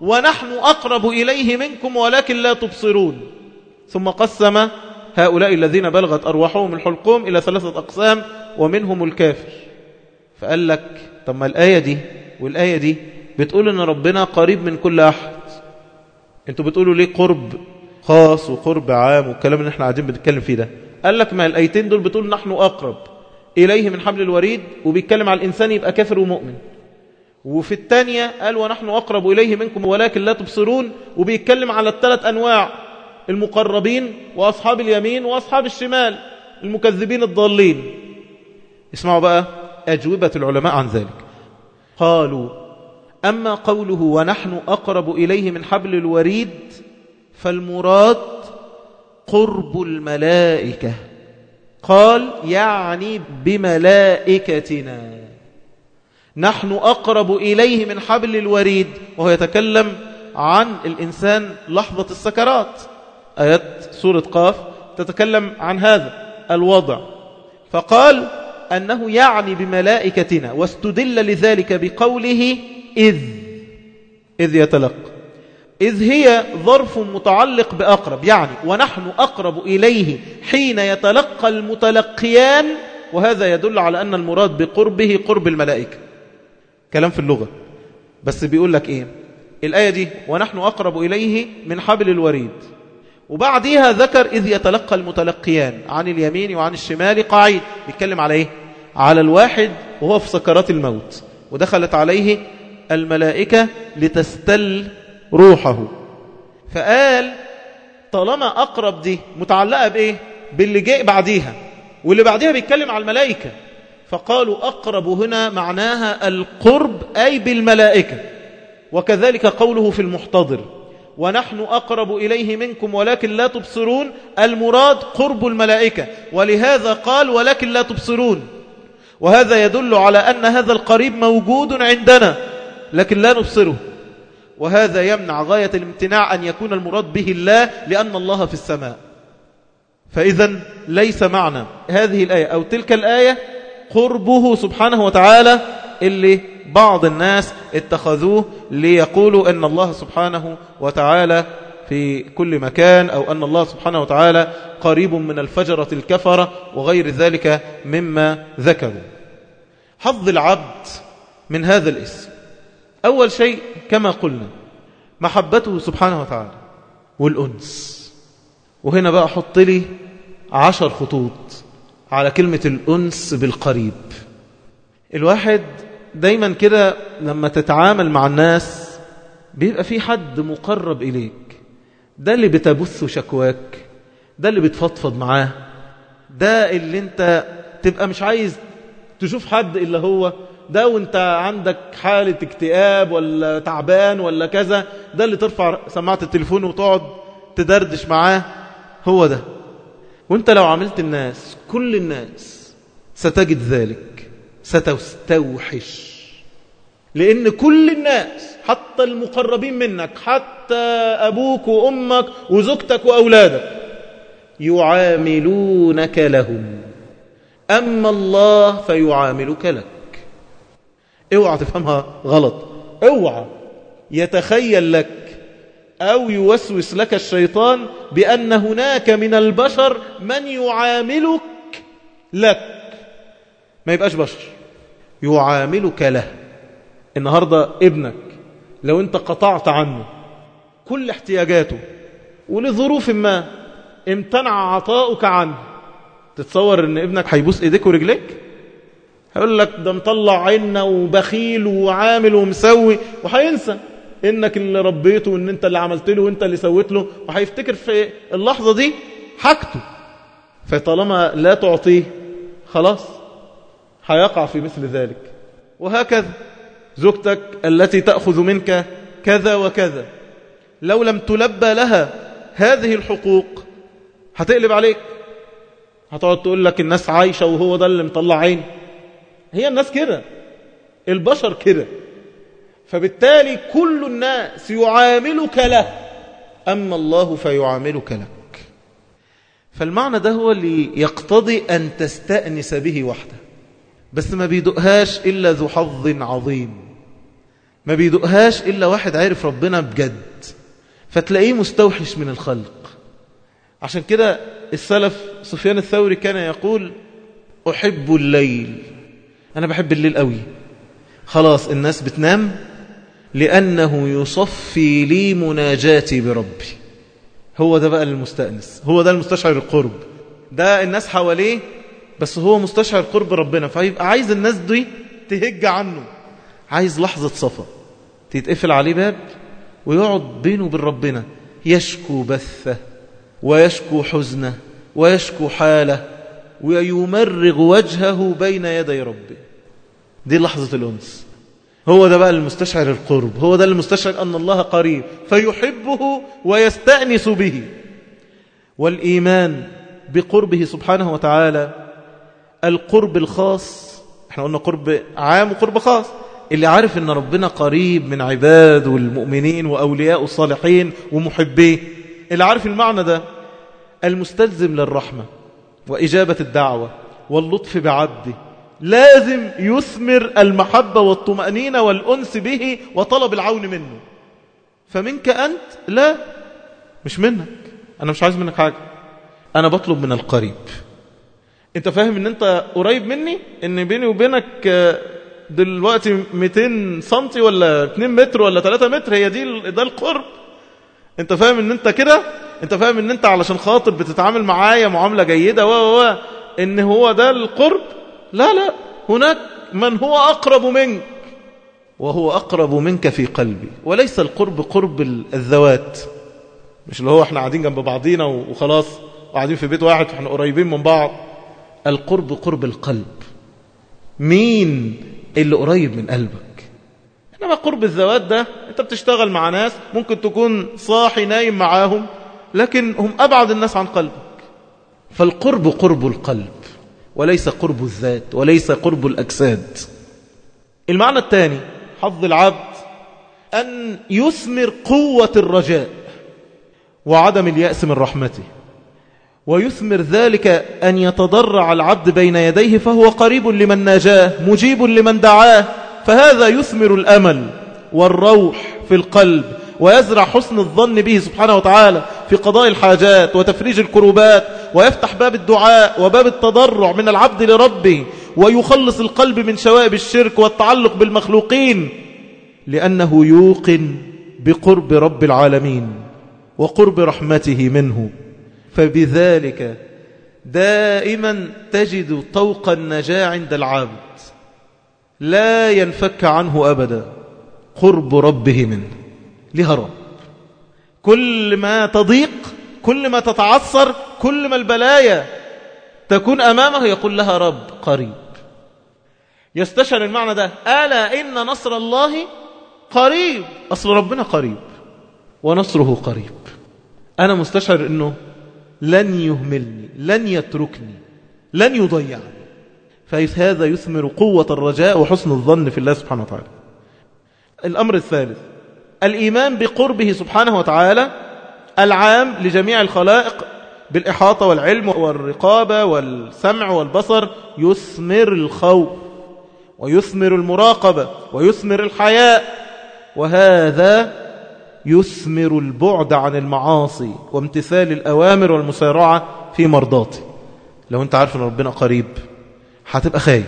ونحن أقرب إليه منكم ولكن لا تبصرون. ثم قسم هؤلاء الذين بلغت أرواحهم الحلقوم إلى ثلاثة أقسام ومنهم الكافر. فقال لك طب ما الآية دي؟ والآية دي بتقول أن ربنا قريب من كل أحد. أنتوا بتقولوا ليه قرب خاص وقرب عام والكلام اللي إحنا قاعدين بنتكلم فيه ده؟ قال لك ما الآيتين دول بتقول نحن أقرب إليه من حبل الوريد وبيتكلم على الإنسان يبقى كافر ومؤمن. وفي الثانية قال ونحن أقرب إليه منكم ولكن لا تبصرون وبيتكلم على الثلاث أنواع المقربين وأصحاب اليمين وأصحاب الشمال المكذبين الضالين. اسمعوا بقى أجوبة العلماء عن ذلك. قالوا أما قوله ونحن أقرب إليه من حبل الوريد فالمراد قرب الملائكة. قال يعني بملائكتنا. نحن أقرب إليه من حبل الوريد وهو يتكلم عن الإنسان لحظة السكرات. آيات سورة قاف تتكلم عن هذا الوضع. فقال أنه يعني بملائكتنا واستدل لذلك بقوله إذ إذ يتلقى. إذ هي ظرف متعلق بأقرب يعني ونحن أقرب إليه حين يتلقى المتلقيان وهذا يدل على أن المراد بقربه قرب الملائكة. كلام في اللغة. بس بيقول لك إيه؟ الآية دي ونحن أقرب إليه من حبل الوريد. وبعديها ذكر إذ يتلقى المتلقيان عن اليمين وعن الشمال قاعد. بيتكلم على إيه؟ على الواحد وهو في سكرات الموت. ودخلت عليه الملائكة لتستل روحه. فقال طالما أقرب دي متعلقة بإيه؟ باللي جاء بعديها واللي بعديها بيتكلم على الملائكة. فقالوا أقرب هنا معناها القرب أي بالملائكة. وكذلك قوله في المحتضر ونحن أقرب إليه منكم ولكن لا تبصرون المراد قرب الملائكة. ولهذا قال ولكن لا تبصرون. وهذا يدل على أن هذا القريب موجود عندنا لكن لا نبصره. وهذا يمنع غاية الامتناع أن يكون المراد به الله لأن الله في السماء. فإذا ليس معنى هذه الآية أو تلك الآية قربه سبحانه وتعالى اللي بعض الناس اتخذوه ليقولوا أن الله سبحانه وتعالى في كل مكان أو أن الله سبحانه وتعالى قريب من الفجرة الكفرة وغير ذلك مما ذكروا. حظ العبد من هذا الاسم. أول شيء كما قلنا محبته سبحانه وتعالى والأنس. وهنا بقى حط لي عشر خطوط على كلمة الأنس بالقريب. الواحد دايما كده لما تتعامل مع الناس بيبقى في حد مقرب إليك. ده اللي بتبث شكواك ده اللي بتفضفض معاه ده اللي انت تبقى مش عايز تشوف حد إلا هو. ده وانت عندك حالة اكتئاب ولا تعبان ولا كذا ده اللي ترفع سماعة التليفون وتقعد تدردش معاه هو ده. وانت لو عملت الناس كل الناس ستجد ذلك ستستوحش. لأن كل الناس حتى المقربين منك حتى أبوك وأمك وزوجتك وأولادك يعاملونك لهم. أما الله فيعاملك لك. اوعى تفهمها غلط. اوعى يتخيل لك أو يوسوس لك الشيطان بأن هناك من البشر من يعاملك لك. ما يبقاش بشر يعاملك له. النهاردة ابنك لو انت قطعت عنه كل احتياجاته ولظروف ما امتنع عطاؤك عنه تتصور إن ابنك هيبوس إيديك ورجليك؟ هيقول لك ده مطلع عنا وبخيل وعامل ومسوي وهينسى إنك اللي ربيته وإن أنت اللي عملت له وأنت اللي سويت له وهيفتكر في اللحظة دي حاجته فطالما لا تعطيه خلاص هيقع في مثل ذلك وهكذا زوجتك التي تأخذ منك كذا وكذا لو لم تلبى لها هذه الحقوق هتقلب عليك هتقعد تقول لك الناس عايشة وهو ده اللي مطلع عين هي الناس كده. البشر كده. فبالتالي كل الناس يعاملك له. أما الله فيعاملك لك. فالمعنى ده هو اللي يقتضي أن تستأنس به وحده. بس ما بيدقهاش إلا ذو حظ عظيم. ما بيدقهاش إلا واحد عارف ربنا بجد. فتلاقيه مستوحش من الخلق. عشان كده السلف سفيان الثوري كان يقول أحب الليل. أنا بحب الليل قوي. خلاص الناس بتنام لأنه يصفي لي مناجاتي بربي. هو ده بقى المستأنس. هو ده المستشعر القرب. ده الناس حواليه بس هو مستشعر قرب ربنا. فيبقى عايز الناس دي تهج عنه. عايز لحظة صفا. تتقفل عليه باب ويقعد بينه وبين ربنا. يشكو بثه ويشكو حزنه ويشكو حاله ويمرغ وجهه بين يدي ربه. دي لحظة الأنس. هو ده بقى المستشعر القرب. هو ده المستشعر أن الله قريب. فيحبه ويستأنس به. والإيمان بقربه سبحانه وتعالى القرب الخاص. إحنا قلنا قرب عام وقرب خاص. اللي عارف إن ربنا قريب من عباده والمؤمنين وأولياء الصالحين ومحبيه. اللي عارف المعنى ده؟ المستلزم للرحمة وإجابة الدعوة واللطف بعبده. لازم يثمر المحبة والطمأنينة والأنس به وطلب العون منه. فمنك أنت؟ لا مش منك. أنا مش عايز منك حاجة. أنا بطلب من القريب. أنت فاهم أن أنت قريب مني؟ أن بيني وبينك دلوقتي 200 سنتي ولا 2 متر ولا 3 متر هي دي ده القرب. أنت فاهم أن أنت كده؟ أنت فاهم أن أنت علشان خاطر بتتعامل معايا معاملة جيدة و و إن هو ده القرب؟ لا لا هناك من هو أقرب منك. وهو أقرب منك في قلبي. وليس القرب قرب الذوات. مش اللي هو إحنا قاعدين جنب بعضينا وخلاص قاعدين في بيت واحد فاحنا قريبين من بعض. القرب قرب القلب. مين اللي قريب من قلبك؟ إنما قرب الذوات ده أنت بتشتغل مع ناس ممكن تكون صاحي نايم معاهم لكن هم أبعد الناس عن قلبك. فالقرب قرب القلب. وليس قرب الذات وليس قرب الأجساد. المعنى الثاني حظ العبد أن يثمر قوة الرجاء وعدم اليأس من رحمته. ويثمر ذلك أن يتضرع العبد بين يديه فهو قريب لمن ناجاه مجيب لمن دعاه فهذا يثمر الأمل والروح في القلب ويزرع حسن الظن به سبحانه وتعالى في قضاء الحاجات وتفريج الكروبات ويفتح باب الدعاء وباب التضرع من العبد لربه ويخلص القلب من شوائب الشرك والتعلق بالمخلوقين لأنه يوقن بقرب رب العالمين وقرب رحمته منه. فبذلك دائما تجد طوق النجاة عند العبد لا ينفك عنه أبدا قرب ربه منه. لها رب كل ما تضيق كل ما تتعثر كل ما البلايا تكون أمامه يقول لها رب قريب. يستشعر المعنى ده. ألا إن نصر الله قريب؟ أصل ربنا قريب ونصره قريب. أنا مستشعر أنه لن يهملني لن يتركني لن يضيعني. فهذا يثمر قوة الرجاء وحسن الظن في الله سبحانه وتعالى. الأمر الثالث. الإيمان بقربه سبحانه وتعالى العام لجميع الخلائق بالإحاطة والعلم والرقابة والسمع والبصر يثمر الخوف ويثمر المراقبة ويثمر الحياء وهذا يثمر البعد عن المعاصي وامتثال الأوامر والمسارعة في مرضاته. لو أنت عارف إن ربنا قريب هتبقى خايف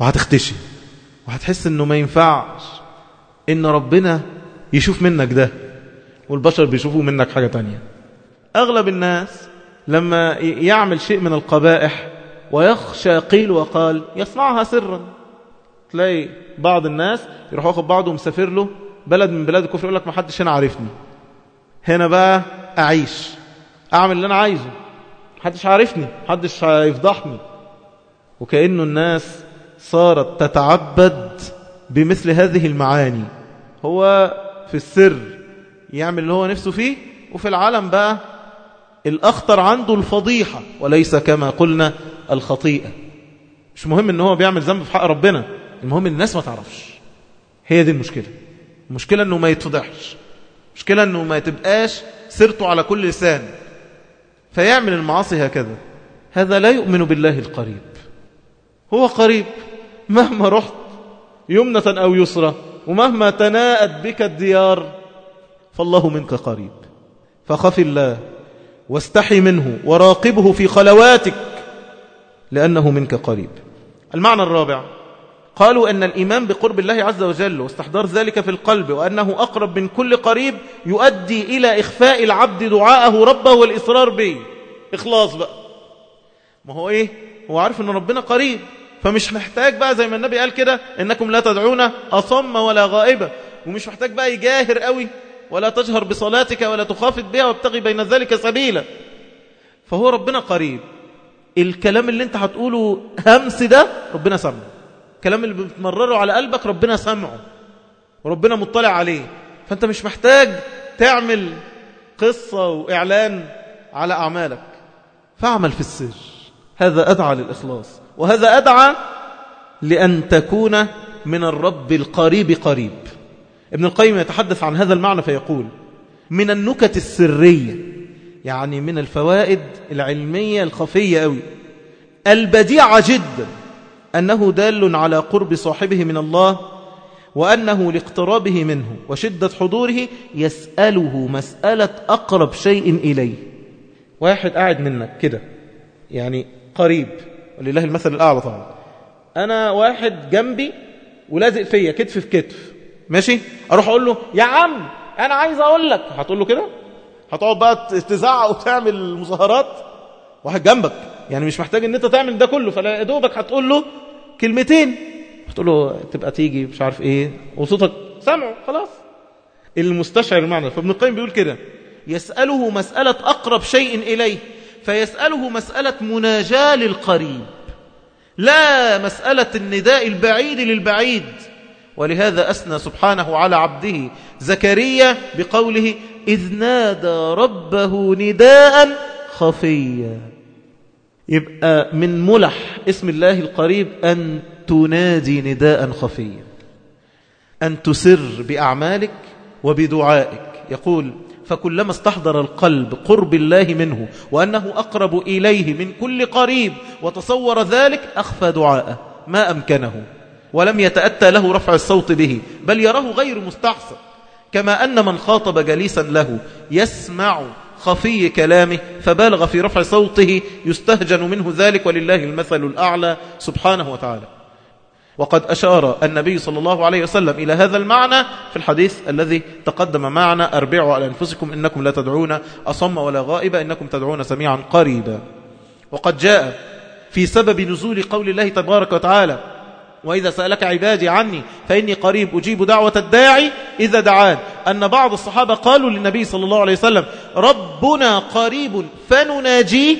وهتختشي وهتحس إنه ما ينفعش إن ربنا يشوف منك ده والبشر بيشوفوا منك حاجة تانية. أغلب الناس لما يعمل شيء من القبائح ويخشى قيل وقال يصنعها سرا تلاقي بعض الناس يروح واخد بعضه ومسافر له بلد من بلاد الكفر يقول لك ما حدش هنا عارفني. هنا بقى أعيش أعمل اللي أنا عايزه. محدش عارفني محدش هيفضحني. وكأنه الناس صارت تتعبد بمثل هذه المعاني. هو في السر يعمل اللي هو نفسه فيه. وفي العالم بقى الأخطر عنده الفضيحة وليس كما قلنا الخطيئة. مش مهم إن هو بيعمل ذنب في حق ربنا المهم الناس ما تعرفش. هي دي المشكلة. المشكلة إنه ما يتفضحش المشكلة إنه ما تبقاش سيرته على كل لسان. فيعمل المعاصي هكذا. هذا لا يؤمن بالله القريب. هو قريب. مهما رحت يمنة أو يسرى ومهما تناءت بك الديار فالله منك قريب. فخف الله واستحي منه وراقبه في خلواتك لأنه منك قريب. المعنى الرابع قالوا أن الإيمان بقرب الله عز وجل واستحضار ذلك في القلب وأنه أقرب من كل قريب يؤدي إلى إخفاء العبد دعاءه ربه والإصرار به. إخلاص بقى. ما هو إيه؟ هو عارف أن ربنا قريب. فمش محتاج بقى زي ما النبي قال كده إنكم لا تدعون أصم ولا غائبة ومش محتاج بقى يجاهر قوي ولا تجهر بصلاتك ولا تخافت بها وابتغي بين ذلك سبيلا. فهو ربنا قريب. الكلام اللي انت هتقوله همس ده ربنا سمعه الكلام اللي بتمرره على قلبك ربنا سمعه وربنا مطلع عليه. فانت مش محتاج تعمل قصة وإعلان على أعمالك. فاعمل في السر. هذا أدعى للإخلاص. وهذا أدعى لأن تكون من الرب القريب قريب. ابن القيم يتحدث عن هذا المعنى فيقول من النكت السرية يعني من الفوائد العلمية الخفية أوي. البديعة جدا أنه دال على قرب صاحبه من الله وأنه لاقترابه منه وشدة حضوره يسأله مسألة أقرب شيء إليه. واحد قاعد منك كده يعني قريب. ولله المثل الأعلى طبعا. أنا واحد جنبي ولازق فيا كتف في كتف. ماشي؟ أروح أقول له يا عم أنا عايز أقول لك. هتقول له كده؟ هتقعد بقى تزعق وتعمل مظاهرات؟ واحد جنبك. يعني مش محتاج إن أنت تعمل ده كله فلا دوبك هتقول له كلمتين. تقول له تبقى تيجي مش عارف إيه. وصوتك سمعه خلاص. المستشعر المعنى فابن القيم بيقول كده يسأله مسألة أقرب شيء إليه. فيسأله مسألة مناجاة للقريب لا مسألة النداء البعيد للبعيد. ولهذا أثنى سبحانه على عبده زكريا بقوله إذ نادى ربه نداء خفيا. يبقى من ملح اسم الله القريب أن تنادي نداء خفيا أن تسر بأعمالك وبدعائك. يقول فكلما استحضر القلب قرب الله منه وأنه أقرب إليه من كل قريب وتصور ذلك أخفى دعاءه ما أمكنه ولم يتأتى له رفع الصوت به بل يراه غير مستحسن كما أن من خاطب جليسا له يسمع خفي كلامه فبالغ في رفع صوته يستهجن منه ذلك ولله المثل الأعلى سبحانه وتعالى. وقد أشار النبي صلى الله عليه وسلم إلى هذا المعنى في الحديث الذي تقدم معنا أربعوا على أنفسكم إنكم لا تدعون أصم ولا غائب إنكم تدعون سميعا قريبا. وقد جاء في سبب نزول قول الله تبارك وتعالى وإذا سألك عبادي عني فإني قريب أجيب دعوة الداعي إذا دعان. أن بعض الصحابة قالوا للنبي صلى الله عليه وسلم ربنا قريب فنناجيه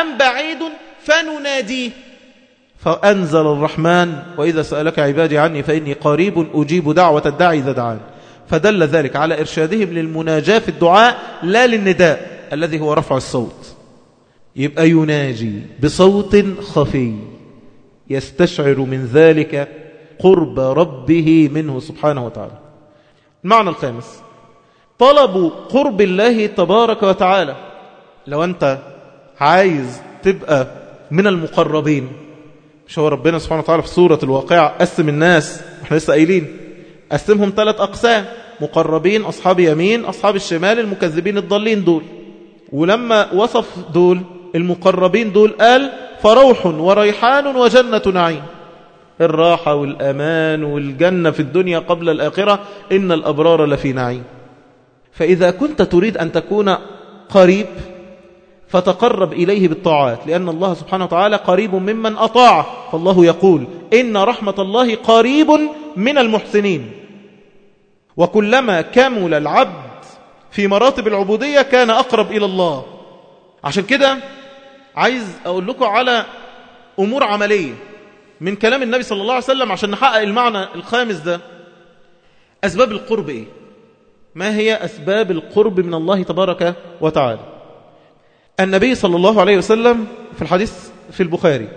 أم بعيد فنناديه فأنزل الرحمن وإذا سألك عبادي عني فإني قريب أجيب دعوة الداعي إذا دعان. فدل ذلك على إرشادهم للمناجاة في الدعاء لا للنداء الذي هو رفع الصوت. يبقى يناجي بصوت خفي يستشعر من ذلك قرب ربه منه سبحانه وتعالى. المعنى الخامس طلب قرب الله تبارك وتعالى. لو أنت عايز تبقى من المقربين مش هو ربنا سبحانه وتعالى في سورة الواقعة قسم الناس إحنا لسه قايلين. قسمهم ثلاث أقسام مقربين أصحاب يمين أصحاب الشمال المكذبين الضالين دول. ولما وصف دول المقربين دول قال فروح وريحان وجنة نعيم. الراحة والأمان والجنة في الدنيا قبل الآخرة إن الأبرار لفي نعيم. فإذا كنت تريد أن تكون قريب فتقرب إليه بالطاعات لأن الله سبحانه وتعالى قريب ممن أطاعه فالله يقول إن رحمة الله قريب من المحسنين. وكلما كمل العبد في مراتب العبودية كان أقرب إلى الله. عشان كده عايز أقول لكم على أمور عملية. من كلام النبي صلى الله عليه وسلم عشان نحقق المعنى الخامس ده. أسباب القرب إيه؟ ما هي أسباب القرب من الله تبارك وتعالى؟ النبي صلى الله عليه وسلم في الحديث في البخاري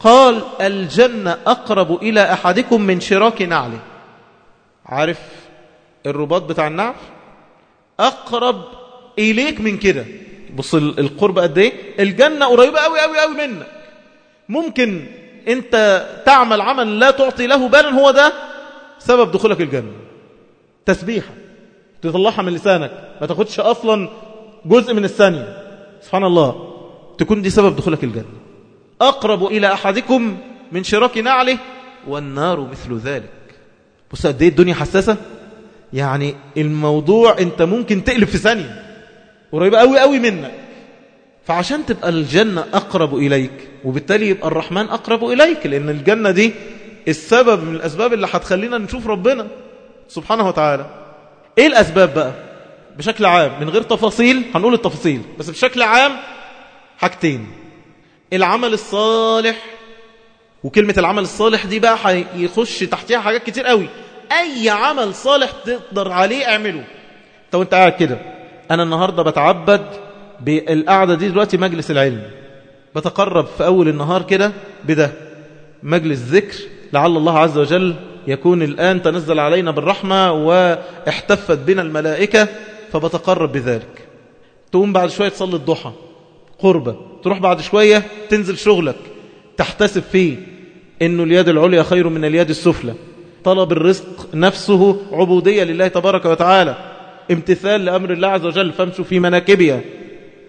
قال الجنة أقرب إلى أحدكم من شراك نعله. عارف الرباط بتاع النعل؟ أقرب إليك من كده. بص القرب قد إيه؟ الجنة قريبة أوي أوي أوي منك. ممكن أنت تعمل عمل لا تعطي له بالا هو ده سبب دخولك الجنة. تسبيحة. تطلعها من لسانك. ما تاخدش أصلا جزء من الثانية. سبحان الله تكون دي سبب دخولك الجنة. أقرب إلى أحدكم من شراك نعله والنار مثل ذلك. بص قد إيه الدنيا حساسة؟ يعني الموضوع أنت ممكن تقلب في ثانية. قريبة قوي قوي منك. فعشان تبقى الجنة أقرب إليك وبالتالي يبقى الرحمن أقرب إليك لأن الجنة دي السبب من الأسباب اللي هتخلينا نشوف ربنا سبحانه وتعالى. إيه الأسباب بقى؟ بشكل عام من غير تفاصيل هنقول التفاصيل بس بشكل عام حاجتين. العمل الصالح وكلمة العمل الصالح دي بقى هيخش تحتها حاجات كتير قوي. أي عمل صالح تقدر عليه اعمله. طب انت قاعد كده أنا النهاردة بتعبد بالقعدة دي دلوقتي مجلس العلم. بتقرب في أول النهار كده بده مجلس ذكر لعل الله عز وجل يكون الآن تنزل علينا بالرحمة واحتفت بنا الملائكة. فبتقرب بذلك. تقوم بعد شوية تصلي الضحى قربة تروح بعد شوية تنزل شغلك تحتسب فيه إنه اليد العليا خير من اليد السفلى. طلب الرزق نفسه عبودية لله تبارك وتعالى امتثال لأمر الله عز وجل فامشوا في مناكبها.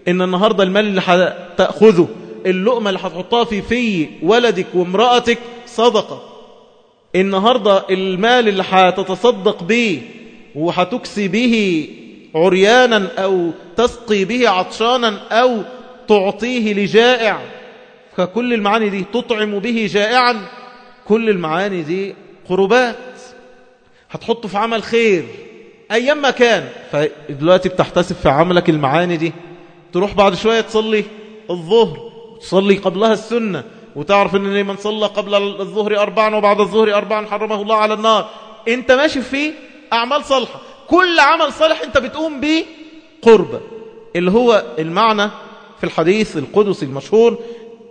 إن النهاردة المال اللي هتأخذه اللقمة اللي هتحطها في في ولدك وامرأتك صدقة. النهاردة المال اللي هتتصدق به وهتكسي به عريانا أو تسقي به عطشانا أو تعطيه لجائع. فكل المعاني دي تطعم به جائعا. كل المعاني دي قربات. هتحطه في عمل خير. أيام ما كان. فدلوقتي بتحتسب في عملك المعاني دي. تروح بعد شوية تصلي الظهر. تصلي قبلها السنة. وتعرف إن من صلى قبل الظهر أربعا وبعد الظهر أربعا حرمه الله على النار. أنت ماشي في أعمال صالحة. كل عمل صالح انت بتقوم به قربة اللي هو المعنى في الحديث القدسي المشهور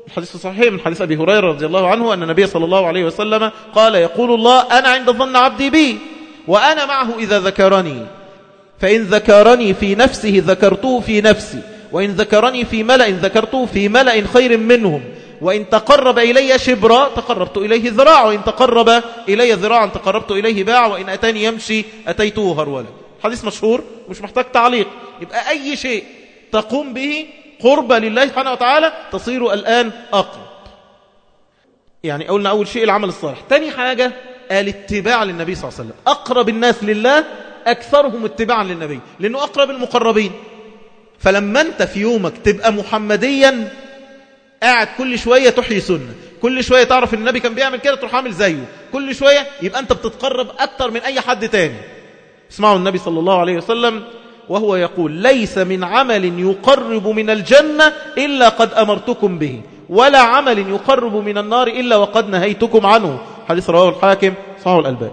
الحديث الصحيح من حديث أبي هريرة رضي الله عنه أن النبي صلى الله عليه وسلم قال يقول الله أنا عند ظن عبدي بي وأنا معه إذا ذكرني. فإن ذكرني في نفسه ذكرته في نفسي وإن ذكرني في ملأ ذكرته في ملأ خير منهم. وإن تقرب إلي شبرا تقربت إليه ذراع وإن تقرب إلي ذراعا تقربت إليه باع وإن أتاني يمشي أتيته هرولا حديث مشهور مش محتاج تعليق. يبقى أي شيء تقوم به قربة لله سبحانه وتعالى تصير الآن أقرب. يعني قلنا أول شيء العمل الصالح. تاني حاجة الاتباع للنبي صلى الله عليه وسلم. أقرب الناس لله أكثرهم اتباعا للنبي. لأنه أقرب المقربين. فلما أنت في يومك تبقى محمديا قاعد كل شوية تحيي سنة كل شوية تعرف إن النبي كان بيعمل كده تروح عامل زيه. كل شوية يبقى أنت بتتقرب أكتر من أي حد تاني. اسمعوا النبي صلى الله عليه وسلم وهو يقول ليس من عمل يقرب من الجنة إلا قد أمرتكم به ولا عمل يقرب من النار إلا وقد نهيتكم عنه. حديث رواه الحاكم صحيح الألباني.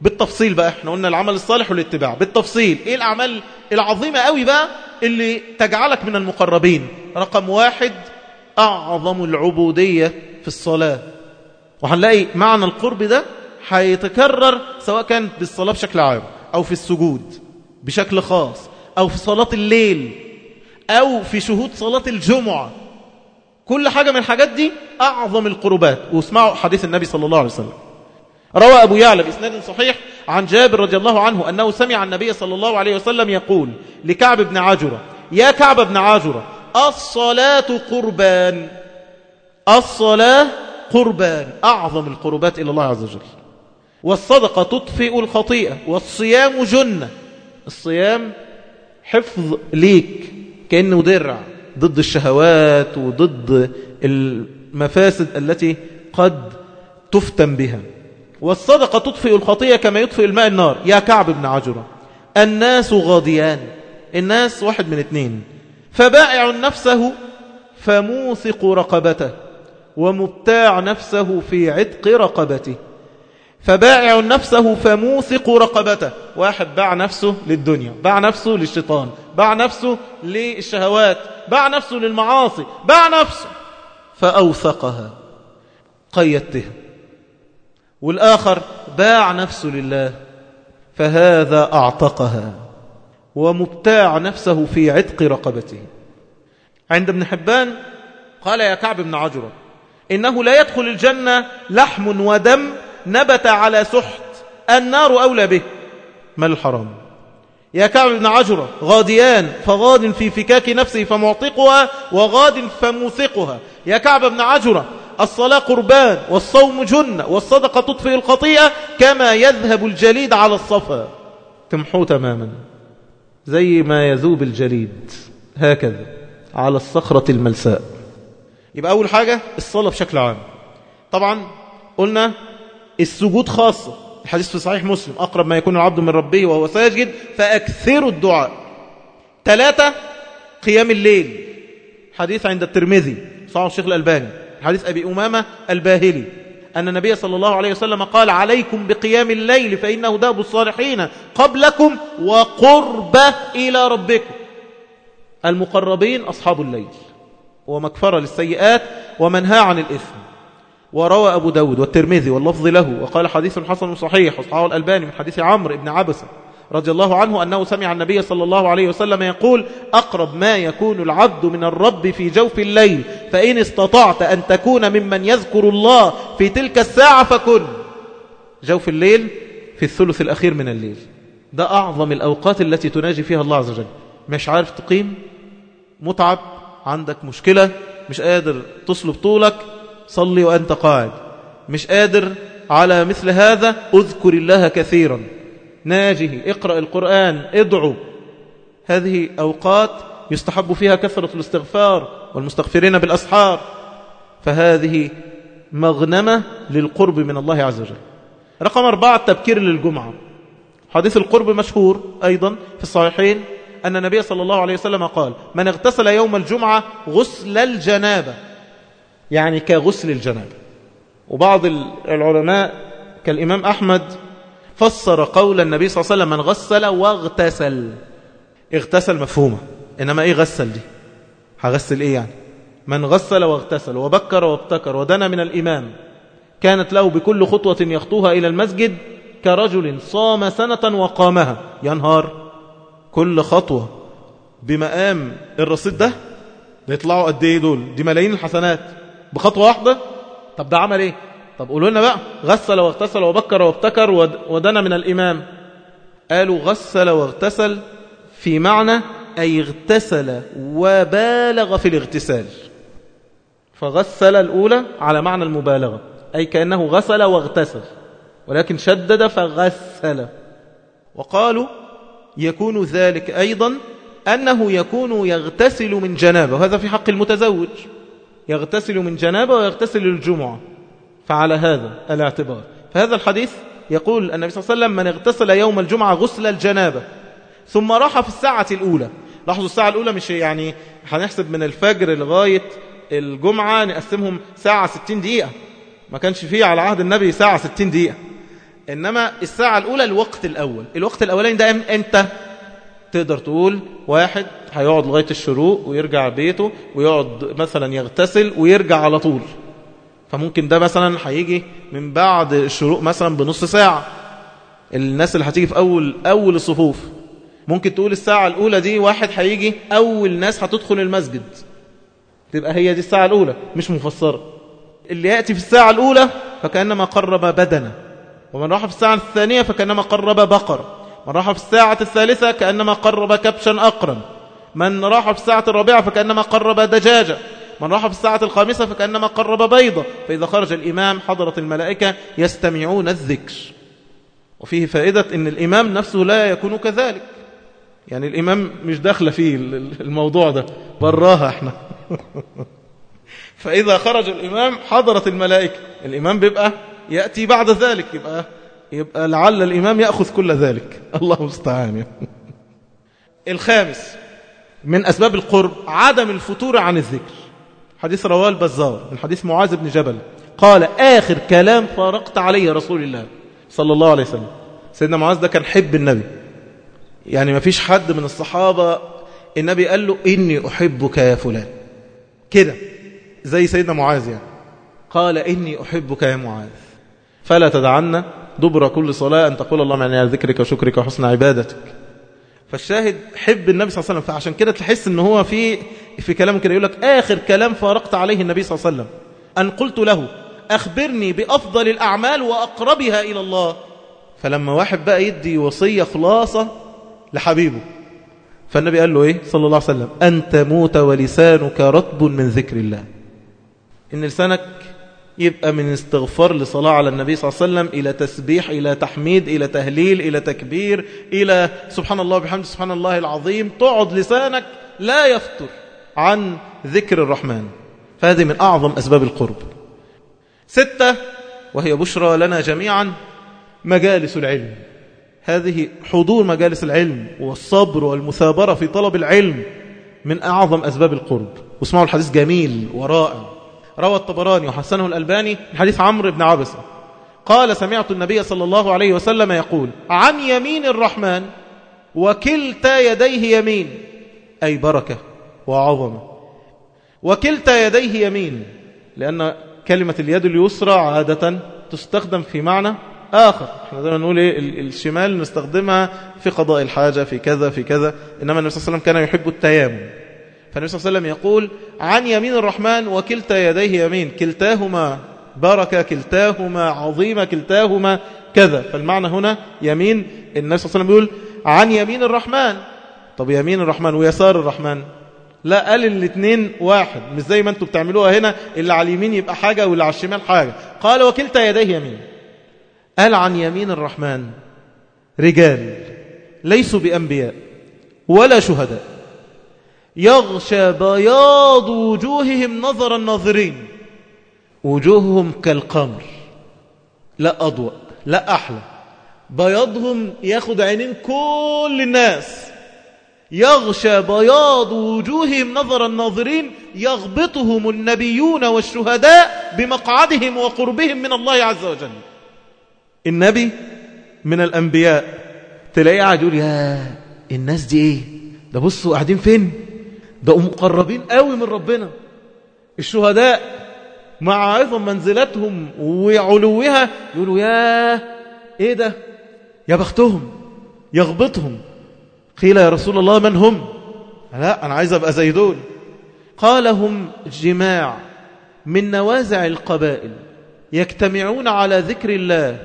بالتفصيل بقى إحنا قلنا العمل الصالح والاتباع. بالتفصيل إيه الأعمال العظيمة قوي بقى اللي تجعلك من المقربين؟ رقم واحد أعظم العبودية في الصلاة. وهنلاقي معنى القرب ده هيتكرر سواء كان بالصلاة بشكل عام أو في السجود بشكل خاص أو في صلاة الليل أو في شهود صلاة الجمعة. كل حاجة من الحاجات دي أعظم القربات. واسمعوا حديث النبي صلى الله عليه وسلم. روى أبو يعلى بإسناد صحيح عن جابر رضي الله عنه أنه سمع النبي صلى الله عليه وسلم يقول لكعب بن عجرة يا كعب بن عجرة الصلاة قربان. الصلاة قربان. أعظم القربات إلى الله عز وجل. والصدقة تطفئ الخطيئة. والصيام جنة. الصيام حفظ ليك. كأنه درع ضد الشهوات وضد المفاسد التي قد تفتن بها. والصدقة تطفئ الخطيئة كما يطفئ الماء النار. يا كعب بن عجرة. الناس غاديان الناس واحد من اثنين. فبائع نفسه فموثق رقبته ومبتاع نفسه في عتق رقبته. فبائع نفسه فموثق رقبته. واحد باع نفسه للدنيا باع نفسه للشيطان باع نفسه للشهوات باع نفسه للمعاصي باع نفسه فأوثقها قيدته والآخر باع نفسه لله فهذا أعتقها. ومبتاع نفسه في عتق رقبته. عند ابن حبان قال يا كعب بن عجرة إنه لا يدخل الجنة لحم ودم نبت على سحت النار أولى به. ما الحرام؟ يا كعب بن عجرة غاديان فغاد في فكاك نفسه فمعتقها وغاد فموثقها. يا كعب بن عجرة الصلاة قربان والصوم جنة والصدقة تطفئ الخطيئة كما يذهب الجليد على الصفا. تمحو تماما. زي ما يذوب الجليد. هكذا على الصخرة الملساء. يبقى أول حاجة الصلاة بشكل عام. طبعا قلنا السجود خاصة. الحديث في صحيح مسلم أقرب ما يكون العبد من ربه وهو ساجد فأكثروا الدعاء. ثلاثة قيام الليل. حديث عند الترمذي صحيح الشيخ الألباني. حديث أبي أمامة الباهلي. أن النبي صلى الله عليه وسلم قال عليكم بقيام الليل فإنه داب الصالحين قبلكم وقربة إلى ربكم. المقربين أصحاب الليل ومكفرة للسيئات ومنهى عن الإثم. وروى أبو داود والترمذي واللفظ له وقال حديث حسن صحيح وصحاه الألباني من حديث عمرو بن عبسة. رضي الله عنه أنه سمع النبي صلى الله عليه وسلم يقول أقرب ما يكون العبد من الرب في جوف الليل فإن استطعت أن تكون ممن يذكر الله في تلك الساعة فكن. جوف الليل في الثلث الأخير من الليل. ده أعظم الأوقات التي تناجي فيها الله عز وجل. مش عارف تقيم؟ متعب؟ عندك مشكلة؟ مش قادر تصلب طولك؟ صلي وأنت قاعد. مش قادر على مثل هذا؟ اذكر الله كثيرا. ناجه اقرأ القرآن ادعو. هذه أوقات يستحب فيها كثرة الاستغفار والمستغفرين بالأسحار. فهذه مغنمة للقرب من الله عز وجل. رقم أربعة التبكير للجمعة. حديث القرب مشهور أيضا في الصحيحين. أن النبي صلى الله عليه وسلم قال من اغتسل يوم الجمعة غسل الجنابة. يعني كغسل الجنابة. وبعض العلماء كالإمام أحمد فسر قول النبي صلى الله عليه وسلم من غسل واغتسل. اغتسل مفهومة. إنما إيه غسل دي؟ هغسل إيه يعني؟ من غسل واغتسل وبكر وابتكر ودنا من الإمام. كانت له بكل خطوة يخطوها إلى المسجد كرجل صام سنة وقامها. ينهار كل خطوة بمقام الرصيد ده يطلعوا قد إيه دول؟ دي ملايين الحسنات. بخطوة واحدة؟ طب ده عمل إيه؟ طب قولوا لنا بقى غسل واغتسل وبكر وابتكر ودنا من الإمام. قالوا غسل واغتسل في معنى أي اغتسل وبالغ في الاغتسال. فغسل الأولى على معنى المبالغة أي كأنه غسل واغتسل ولكن شدد فغسل. وقالوا يكون ذلك أيضا أنه يكون يغتسل من جنابة وهذا في حق المتزوج. يغتسل من جنابة ويغتسل الجمعة. فعلى هذا الاعتبار. فهذا الحديث يقول النبي صلى الله عليه وسلم من اغتسل يوم الجمعة غسل الجنابة ثم راح في الساعة الأولى. لاحظوا الساعة الأولى مش يعني هنحسب من الفجر لغاية الجمعة نقسمهم ساعة ستين دقيقة. ما كانش فيه على عهد النبي ساعة ستين دقيقة. إنما الساعة الأولى الوقت الأول. الوقت الأولين ده أنت تقدر تقول واحد هيقعد لغاية الشروق ويرجع بيته ويقعد مثلا يغتسل ويرجع على طول. فممكن ده مثلا هيجي من بعد الشروق مثلا بنص ساعة. الناس اللي هتيجي في أول, أول الصفوف. ممكن تقول الساعة الأولى دي واحد هيجي أول ناس هتدخل المسجد. تبقى هي دي الساعة الأولى مش مفسرة. اللي يأتي في الساعة الأولى فكأنما قرب بدنه. ومن راح في الساعة الثانية فكأنما قرب بقر. من راح في الساعة الثالثة كأنما قرب كبشا أقرا من راح في الساعة الرابعة فكأنما قرب دجاجة. من راح في الساعة الخامسة فكأنما قرب بيضة. فإذا خرج الإمام حضرة الملائكة يستمعون الذكر. وفيه فائدة أن الإمام نفسه لا يكون كذلك. يعني الإمام مش داخل فيه الموضوع ده. براها إحنا. فإذا خرج الإمام حضرت الملائكة. الإمام بيبقى يأتي بعد ذلك. يبقى يبقى لعل الإمام يأخذ كل ذلك. الله مستعان الخامس من أسباب القرب عدم الفتور عن الذكر. حديث رواه البزار من حديث معاذ بن جبل. قال آخر كلام فارقت عليه رسول الله صلى الله عليه وسلم. سيدنا معاذ ده كان حب النبي. يعني ما فيش حد من الصحابة النبي قال له إني أحبك يا فلان. كده زي سيدنا معاذ يعني. قال إني أحبك يا معاذ. فلا تدعنا دبر كل صلاة أن تقول اللهم يعني ذكرك وشكرك وحسن عبادتك. فالشاهد حب النبي صلى الله عليه وسلم فعشان كده تحس إن هو في في كلام كده يقول لك آخر كلام فارقت عليه النبي صلى الله عليه وسلم. أن قلت له أخبرني بأفضل الأعمال وأقربها إلى الله. فلما واحد بقى يدي وصية خلاصة لحبيبه فالنبي قال له إيه؟ صلى الله عليه وسلم أن تموت ولسانك رطب من ذكر الله. إن لسانك يبقى من استغفار لصلاة على النبي صلى الله عليه وسلم إلى تسبيح إلى تحميد إلى تهليل إلى تكبير إلى سبحان الله بحمد سبحان الله العظيم تقعد لسانك لا يفتر عن ذكر الرحمن. فهذه من أعظم أسباب القرب. ستة وهي بشرى لنا جميعا مجالس العلم. هذه حضور مجالس العلم والصبر والمثابرة في طلب العلم من أعظم أسباب القرب. واسمعوا الحديث جميل ورائع. روى الطبراني وحسنه الألباني حديث عمرو بن عبسة قال سمعت النبي صلى الله عليه وسلم يقول عن يمين الرحمن وكلتا يديه يمين أي بركة وعظمة. وكلتا يديه يمين لأن كلمة اليد اليسرى عادة تستخدم في معنى آخر. إحنا دائما نقول إيه؟ الشمال نستخدمها في قضاء الحاجة في كذا في كذا. إنما النبي صلى الله عليه وسلم كان يحب التيامن فالنبي صلى الله عليه وسلم يقول عن يمين الرحمن وكلتا يديه يمين كلتاهما بركة كلتاهما عظيمة كلتاهما كذا. فالمعنى هنا يمين النبي صلى الله عليه وسلم يقول عن يمين الرحمن. طب يمين الرحمن ويسار الرحمن؟ لا قال الاثنين واحد مش زي ما أنتم بتعملوها هنا اللي على اليمين يبقى حاجة واللي على الشمال حاجة. قال وكلتا يديه يمين. قال عن يمين الرحمن رجال ليسوا بأنبياء ولا شهداء. يغشى بياض وجوههم نظر الناظرين. وجوههم كالقمر. لا أضوء لا أحلى. بياضهم ياخد عينين كل الناس. يغشى بياض وجوههم نظر الناظرين يغبطهم النبيون والشهداء بمقعدهم وقربهم من الله عز وجل. النبي من الأنبياء تلاقيه قاعد يقول يا الناس دي إيه؟ ده بصوا قاعدين فين؟ ده مقربين قوي من ربنا. الشهداء مع عظم منزلتهم وعلوها يقولوا يا إيه ده؟ يا بختهم يغبطهم قيل يا رسول الله من هم؟ لا أنا عايز أبقى زي دول. قال هم جماع من نوازع القبائل يجتمعون على ذكر الله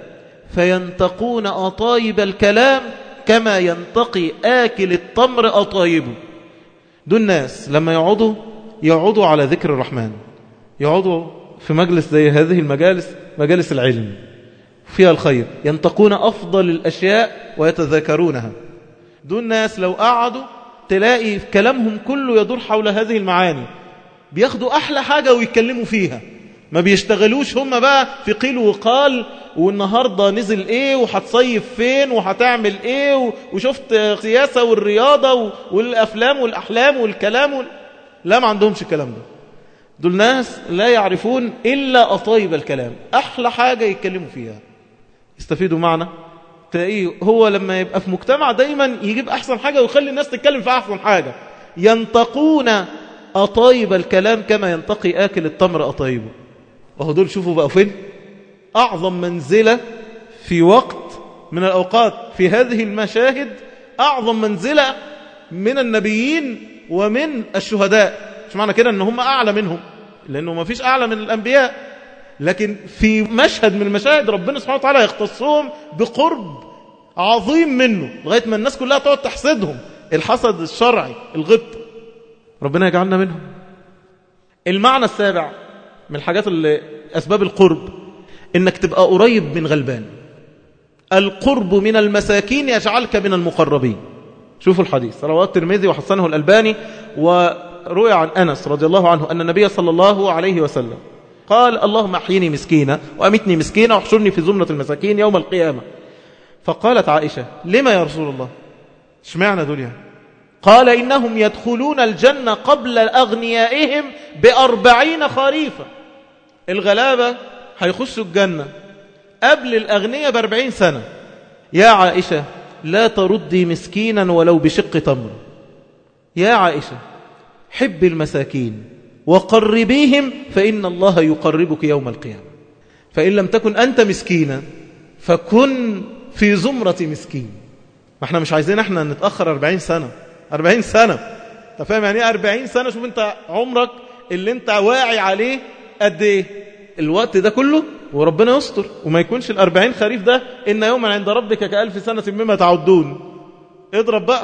فينتقون أطايب الكلام كما ينتقي آكل التمر أطايبه. دول الناس لما يقعدوا يقعدوا على ذكر الرحمن. يقعدوا في مجلس زي هذه المجالس مجالس العلم. فيها الخير. ينتقون أفضل الأشياء ويتذاكرونها. دول ناس لو قعدوا تلاقي كلامهم كله يدور حول هذه المعاني. بياخدوا أحلى حاجة ويتكلموا فيها. ما بيشتغلوش هم بقى في قيل وقال والنهاردة نزل إيه وهتصيف فين وهتعمل إيه وشفت السياسة والرياضة والأفلام والأحلام والكلام وال... لا ما عندهمش الكلام ده. دول ناس لا يعرفون إلا أطايب الكلام أحلى حاجة يتكلموا فيها. يستفيدوا معنا؟ تلاقيه هو لما يبقى في مجتمع دايما يجيب أحسن حاجة ويخلي الناس تتكلم في أحسن حاجة. ينتقون أطايب الكلام كما ينتقي آكل التمر أطايبه وهو دول شوفوا بقى فين؟ أعظم منزلة في وقت من الأوقات في هذه المشاهد أعظم منزلة من النبيين ومن الشهداء. مش معنى كده إن هم أعلى منهم لأنه ما فيش أعلى من الأنبياء. لكن في مشهد من المشاهد ربنا سبحانه وتعالى يختصهم بقرب عظيم منه لغاية ما الناس كلها تقعد تحسدهم. الحسد الشرعي الغبط. ربنا يجعلنا منهم. المعنى السابع من الحاجات اللي أسباب القرب إنك تبقى قريب من غلبان. القرب من المساكين يجعلك من المقربين. شوفوا الحديث رواه الترمذي وحسنه الألباني وروي عن أنس رضي الله عنه أن النبي صلى الله عليه وسلم قال اللهم أحيني مسكينة وأمتني مسكينة واحشرني في زمرة المساكين يوم القيامة. فقالت عائشة لما يا رسول الله؟ اشمعنى دول يعني؟ قال إنهم يدخلون الجنة قبل أغنيائهم بأربعين خريفة. الغلابة هيخشوا الجنة قبل الأغنياء بأربعين سنة. يا عائشة لا تردي مسكينا ولو بشق تمر. يا عائشة حب المساكين وقربيهم فإن الله يقربك يوم القيامة. فإن لم تكن أنت مسكينا فكن في زمرة مسكين. ما إحنا مش عايزين إحنا نتأخر 40 سنة. 40 سنة. أنت فاهم يعني إيه 40 سنة؟ شوف أنت عمرك اللي أنت واعي عليه قد إيه؟ الوقت ده كله وربنا يستر. وما يكونش الأربعين خريف ده إن يوما عند ربك كألف سنة مما تعدون. اضرب بقى.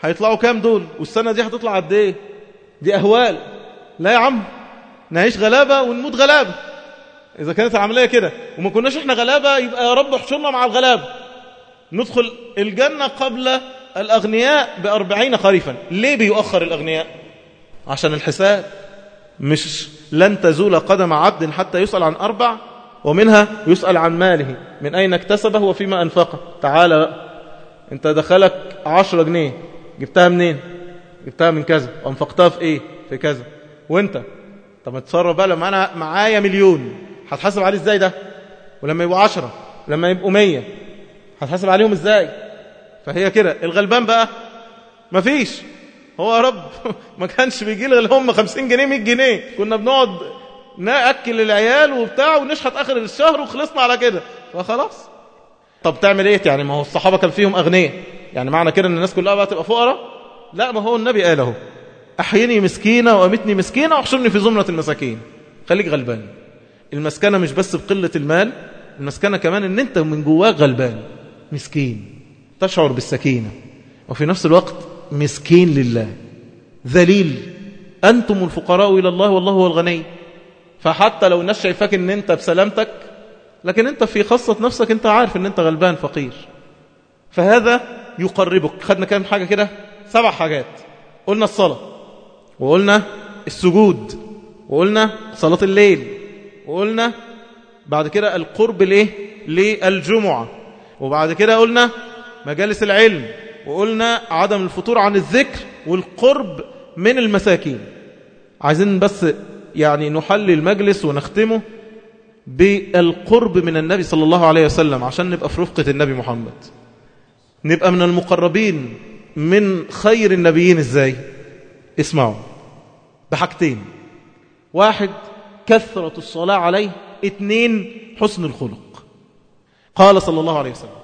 هيطلعوا كام دول؟ والسنة دي هتطلع قد إيه؟ دي أهوال. لا يا عم نعيش غلابة ونموت غلابة. إذا كانت العملية كده. وما كناش إحنا غلابة يبقى يا رب احشرنا مع الغلابة. ندخل الجنة قبل الأغنياء بأربعين خريفا. ليه بيؤخر الأغنياء؟ عشان الحساب. مش لن تزول قدم عبد حتى يسأل عن أربع ومنها يسأل عن ماله. من أين اكتسبه وفيما أنفقه. تعالى أنت دخلك عشرة جنيه. جبتها منين؟ جبتها من كذا. وأنفقتها في إيه؟ في كذا. وأنت؟ طب اتصرف بقى. لما أنا معايا مليون هتحاسب عليه إزاي ده؟ ولما يبقوا عشرة لما يبقوا مية هتحاسب عليهم إزاي؟ فهي كده. الغلبان بقى؟ مفيش. هو يا رب ما كانش بيجي لي هم 50 جنيه 100 جنيه. كنا بنقعد نأكل العيال وبتاع ونشحت آخر الشهر وخلصنا على كده. فخلاص. طب تعمل إيه؟ يعني ما هو الصحابة كان فيهم أغنياء. يعني معنى كده إن الناس كلها بقى تبقى فقراء؟ لا ما هو النبي قال اهو أحيني مسكينه وأمتني مسكينه واحشرني في زمرة المساكين. خليك غلبان. المسكنة مش بس بقله المال المسكنة كمان إن أنت من جواك غلبان مسكين. تشعر بالسكينة. وفي نفس الوقت مسكين لله. ذليل. أنتم الفقراء إلى الله والله هو الغني. فحتى لو الناس شايفاك إن أنت بسلامتك لكن أنت في خاصة نفسك أنت عارف إن أنت غلبان فقير. فهذا يقربك. خدنا كام حاجة كده؟ سبع حاجات. قلنا الصلاة وقلنا السجود وقلنا صلاة الليل وقلنا بعد كده القرب ليه للجمعة. وبعد كده قلنا مجالس العلم. وقلنا عدم الفطور عن الذكر والقرب من المساكين. عايزين بس يعني نحل المجلس ونختمه بالقرب من النبي صلى الله عليه وسلم عشان نبقى في رفقة النبي محمد. نبقى من المقربين من خير النبيين. إزاي؟ اسمعوا. بحاجتين. واحد كثرة الصلاة عليه. اثنين حسن الخلق. قال صلى الله عليه وسلم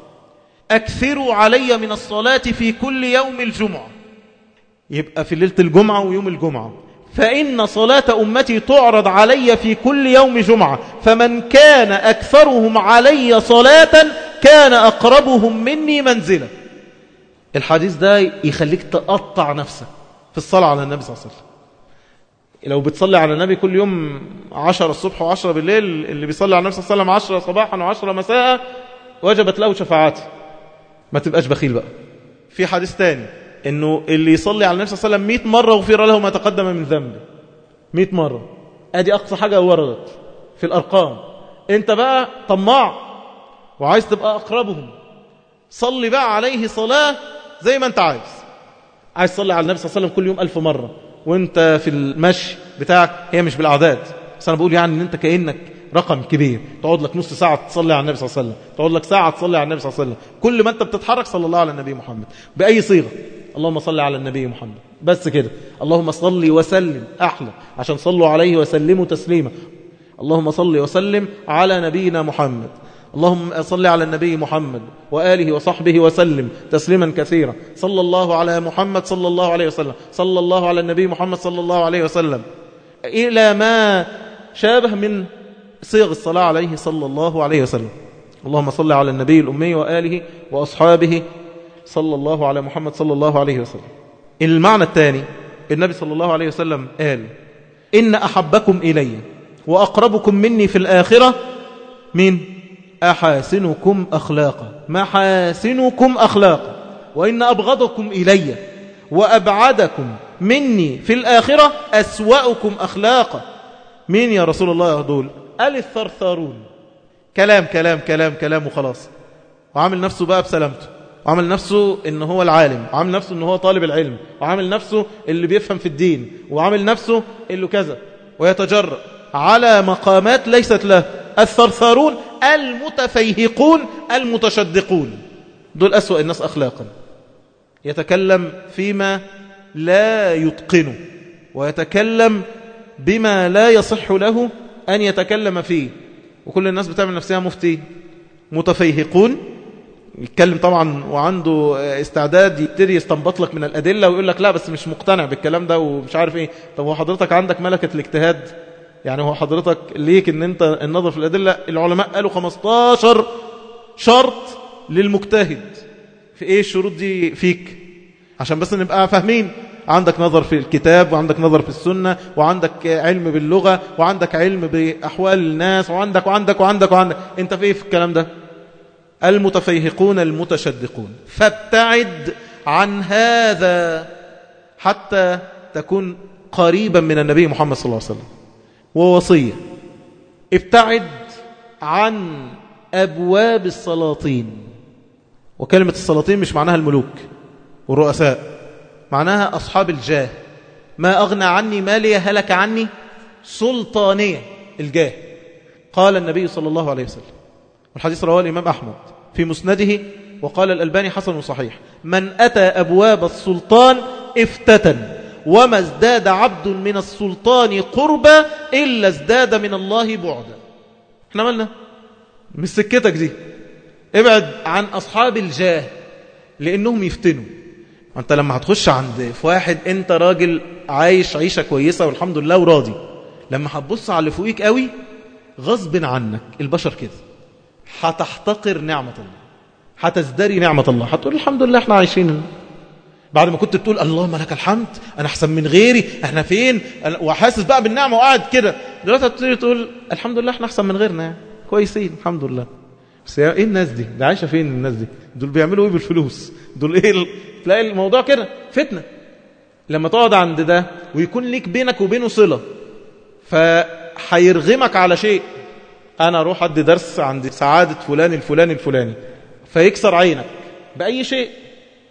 أكثروا علي من الصلاة في كل يوم الجمعة. يبقى في ليلة الجمعة ويوم الجمعة. فإن صلاة أمتي تعرض علي في كل يوم جمعة. فمن كان أكثرهم علي صلاة كان أقربهم مني منزلة الحديث ده يخليك تقطع نفسك في الصلاة على النبي صلى الله عليه وسلم. لو بتصلي على النبي كل يوم عشرة الصبح وعشرة بالليل اللي بيصلي على النبي صلى الله عليه وسلم عشرة صباحا وعشرة مساء وجبت له شفاعاتي ما تبقاش بخيل بقى. في حديث تاني. إنه اللي يصلي على النبي صلى الله عليه وسلم 100 مرة غفر له ما تقدم من ذنبه 100 مرة. أدي أقصى حاجة وردت في الأرقام. أنت بقى طماع وعايز تبقى أقربهم. صلي بقى عليه صلاة زي ما أنت عايز. عايز تصلي على النبي صلى الله عليه وسلم كل يوم ألف مرة. وأنت في المشي بتاعك هي مش بالأعداد. بس أنا بقول يعني إن أنت كأنك رقم كبير. تقعد لك نص ساعة تصلي على النبي صلى الله عليه وسلم. تقعد لك ساعة تصلي على النبي صلى الله عليه وسلم. كل ما انت بتتحرك صلى الله على النبي محمد. بأي صيغة. اللهم صل على النبي محمد. بس كده. اللهم صل وسلم. أحلى. عشان صلوا عليه وسلموا تسليما. اللهم صل وسلم على نبينا محمد. اللهم صل على النبي محمد وآله وصحبه وسلم تسليما كثيرا. صلى الله على محمد صلى الله عليه وسلم. صلى الله على النبي محمد صلى الله عليه وسلم. إلى ما شابه من صيغ الصلاة عليه صلى الله عليه وسلم. اللهم صل على النبي الأمي وآله وأصحابه صلى الله على محمد صلى الله عليه وسلم. المعنى الثاني النبي صلى الله عليه وسلم قال إن أحبكم إلي وأقربكم مني في الآخرة من أحاسنكم أخلاقا. محاسنكم أخلاقا؟ وإن أبغضكم إلي وأبعدكم مني في الآخرة أسوأكم أخلاقا. مين يا رسول الله دول؟ قال الثرثارون كلام كلام كلام كلام وخلاص. وعامل نفسه بقى بسلامته. وعامل نفسه إن هو العالم. وعامل نفسه إن هو طالب العلم. وعامل نفسه اللي بيفهم في الدين. وعامل نفسه اللي كذا. ويتجرأ على مقامات ليست له. الثرثارون المتفيهقون المتشدقون. دول أسوأ الناس أخلاقا. يتكلم فيما لا يتقنه. ويتكلم بما لا يصح له أن يتكلم فيه. وكل الناس بتعمل نفسها مفتي متفيهقون. يتكلم طبعا وعنده استعداد يبتدي يستنبط لك من الأدلة ويقول لك لا بس مش مقتنع بالكلام ده ومش عارف إيه. طب هو حضرتك عندك ملكة الاجتهاد؟ يعني هو حضرتك ليك إن أنت النظر في الأدلة؟ العلماء قالوا 15 شرط للمجتهد. في إيه الشروط دي فيك؟ عشان بس نبقى فاهمين. عندك نظر في الكتاب وعندك نظر في السنة وعندك علم باللغة وعندك علم بأحوال الناس وعندك وعندك وعندك وعندك. انت في إيه في الكلام ده؟ المتفيهقون المتشدقون. فابتعد عن هذا حتى تكون قريبا من النبي محمد صلى الله عليه وسلم. ووصية. ابتعد عن أبواب السلاطين. وكلمة السلاطين مش معناها الملوك والرؤساء. معناها أصحاب الجاه. ما أغنى عني مالي هلك عني سلطانية الجاه. قال النبي صلى الله عليه وسلم والحديث رواه الإمام أحمد في مسنده وقال الألباني حسن صحيح من أتى أبواب السلطان افتتن وما ازداد عبد من السلطان قربا إلا ازداد من الله بعدا. إحنا مالنا؟ مش سكتك دي. ابعد عن أصحاب الجاه لأنهم يفتنوا. انت لما هتخش عند في واحد انت راجل عايش عيشة كويسة والحمد لله وراضي لما هتبص على اللي فوقيك قوي غصب عنك البشر كده. هتحتقر نعمة الله هتزدري نعمة الله هتقول الحمد لله إحنا عايشين. بعد ما كنت تقول اللهم لك الحمد أنا أحسن من غيري إحنا فين؟ وحاسس بقى بالنعمة وقاعد كده. دلوقتي هتبتدي تقول الحمد لله إحنا أحسن من غيرنا كويسين الحمد لله. بس إيه الناس دي؟ ده عايشة فين الناس دي؟ دول بيعملوا إيه بالفلوس؟ دول إيه. تلاقي الموضوع كده فتنة. لما تقعد عند ده ويكون ليك بينك وبينه صلة فهيرغمك على شيء. أنا أروح أدي درس عند سعادة فلان الفلاني الفلاني فيكسر عينك بأي شيء.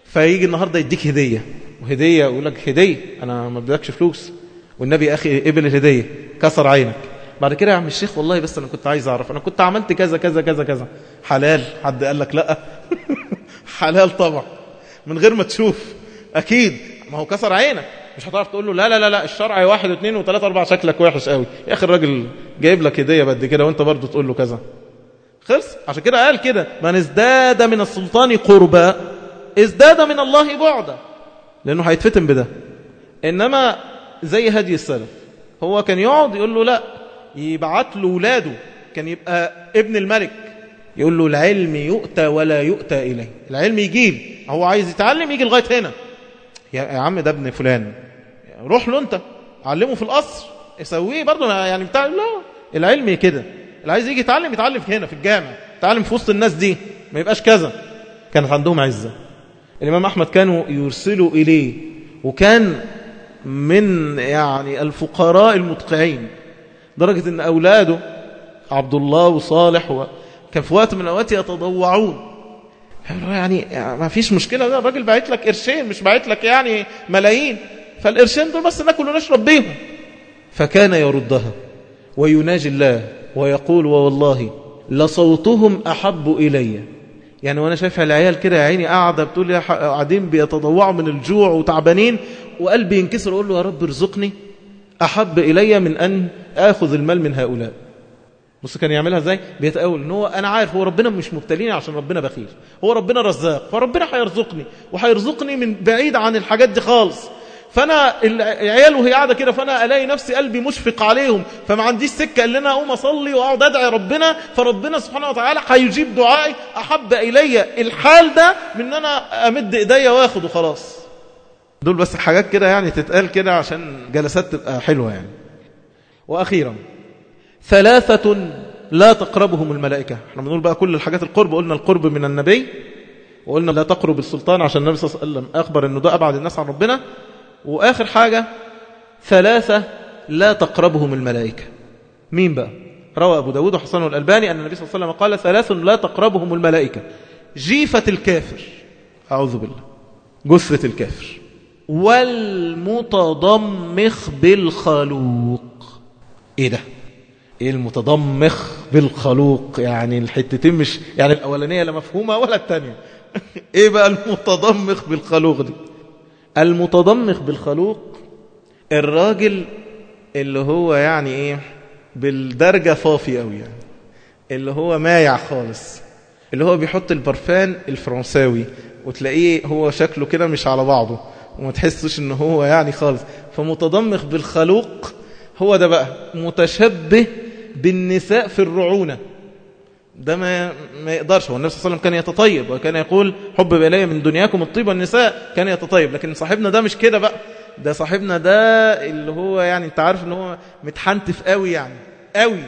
فيجي النهاردة يديك هدية وهدية يقول لك هدية أنا ما بدكش فلوس. والنبي يا أخي قبل الهدية كسر عينك. بعد كده يا عم الشيخ والله بس أنا كنت عايز أعرف أنا كنت عملت كذا كذا كذا كذا. حلال حد قال لك لا؟ حلال طبعا. من غير ما تشوف. أكيد. ما هو كسر عينك. مش هتعرف تقول له لا لا لا لا الشرع واحد واثنين وثلاثة أربعة شكلك وحش قوي. يا أخي الراجل جايب لك هدية بد كده وأنت برضه تقول له كذا. خلص. عشان كده قال كده. من ازداد من السلطان قربا ازداد من الله بعدا. لأنه هيتفتن بده. إنما زي هدي السلف. هو كان يقعد يقول له لا يبعت له ولاده. كان يبقى ابن الملك. يقول له العلم يؤتى ولا يؤتى إليه. العلم يجيب. هو عايز يتعلم يجي لغاية هنا. يا عم ده ابن فلان. روح له انت. علمه في القصر. يسويه برضه. يعني بتاع لا. العلم كده. اللي عايز يجي يتعلم يتعلم هنا في الجامع. يتعلم في وسط الناس دي. ما يبقاش كذا. كانت عندهم عزة. الإمام أحمد كانوا يرسلوا إليه. وكان من يعني الفقراء المتقعين درجة أن أولاده عبد الله وصالح. كان في وقت من الأوقات يتضوعون. يعني ما فيش مشكلة ده الراجل باعت لك قرشين مش باعت لك يعني ملايين. فالقرشين دول بس ناكل ونشرب بيهم. فكان يردها ويناجي الله ويقول والله لصوتهم أحب إلي. يعني وأنا شايف العيال كده يا عيني قاعدة بتقول قاعدين بيتضوعوا من الجوع وتعبانين وقلبي ينكسر أقول له يا رب ارزقني أحب إلي من أن آخذ المال من هؤلاء. بص كان يعملها إزاي؟ بيتقول إن هو أنا عارف هو ربنا مش مبتليني عشان ربنا بخيل. هو ربنا رزاق فربنا هيرزقني وهيرزقني من بعيد عن الحاجات دي خالص. فأنا العيال وهي قاعدة كده فأنا ألاقي نفسي قلبي مشفق عليهم. فما عنديش سكة إلا أنا أقوم أصلي وأقعد أدعي ربنا. فربنا سبحانه وتعالى هيجيب دعائي. أحب إلي الحال ده من إن أنا أمد إيديا واخد وخلاص دول بس حاجات كده يعني تتقال كده عشان جلسات تبقى حلوة يعني. وأخيرا ثلاثة لا تقربهم الملائكة. إحنا بنقول بقى كل الحاجات القرب قلنا القرب من النبي وقلنا لا تقرب السلطان عشان النبي صلى الله عليه وسلم أخبر أنه ده أبعد الناس عن ربنا. وآخر حاجة ثلاثة لا تقربهم الملائكة. مين بقى؟ روى أبو داود وحسن الألباني أن النبي صلى الله عليه وسلم قال ثلاث لا تقربهم الملائكة. جيفة الكافر. أعوذ بالله. جثة الكافر. والمتضمخ بالخلوق. إيه ده؟ إيه المتضمخ بالخلوق؟ يعني الحتتين مش يعني الأولانية لا مفهومة ولا الثانية إيه بقى المتضمخ بالخلوق دي؟ المتضمخ بالخلوق الراجل اللي هو يعني إيه؟ بالدرجة فافي قوي يعني. اللي هو مايع خالص. اللي هو بيحط البرفان الفرنساوي وتلاقيه هو شكله كده مش على بعضه. وما تحسش ان هو يعني خالص. فمتضمخ بالخلوق هو ده بقى متشبه بالنساء في الرعونة. ده ما, ما يقدرش. هو النبي صلى الله عليه وسلم كان يتطيب وكان يقول حب إلي من دنياكم الطيب والنساء كان يتطيب. لكن صاحبنا ده مش كده بقى. ده صاحبنا ده اللي هو يعني أنت عارف إن هو متحنتف قوي يعني قوي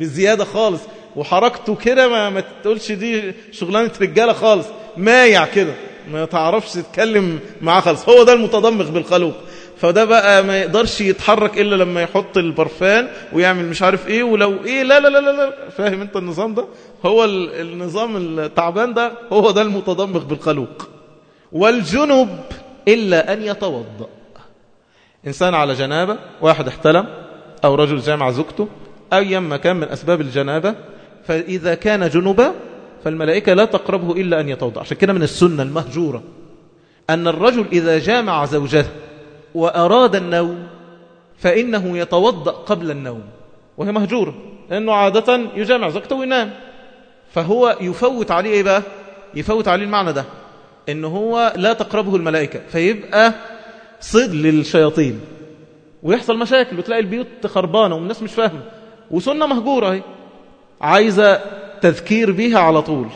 بزيادة خالص. وحركته كده ما, ما تقولش دي شغلانة رجالة خالص. مايع كده. ما تعرفش تتكلم معاه خالص. هو ده المتضمخ بالخلوق. فده بقى ما يقدرش يتحرك إلا لما يحط البرفان ويعمل مش عارف إيه ولو إيه لا لا لا لا. فاهم أنت النظام ده؟ هو النظام التعبان ده هو ده المتضمخ بالخلوق. والجنب إلا أن يتوضأ. إنسان على جنابة واحد احتلم أو رجل جامع زوجته أو يما كان من أسباب الجنابة فإذا كان جنبا فالملائكة لا تقربه إلا أن يتوضأ. عشان كده من السنة المهجورة أن الرجل إذا جامع زوجته وأراد النوم فإنه يتوضأ قبل النوم. وهي مهجورة. لأنه عادة يجامع زوجته وينام. فهو يفوت عليه إيه بقى؟ يفوت عليه المعنى ده. إن هو لا تقربه الملائكة. فيبقى صد للشياطين. ويحصل مشاكل وتلاقي البيوت خربانة والناس مش فاهمة. وسنة مهجورة هي عايزة تذكير بيها على طول.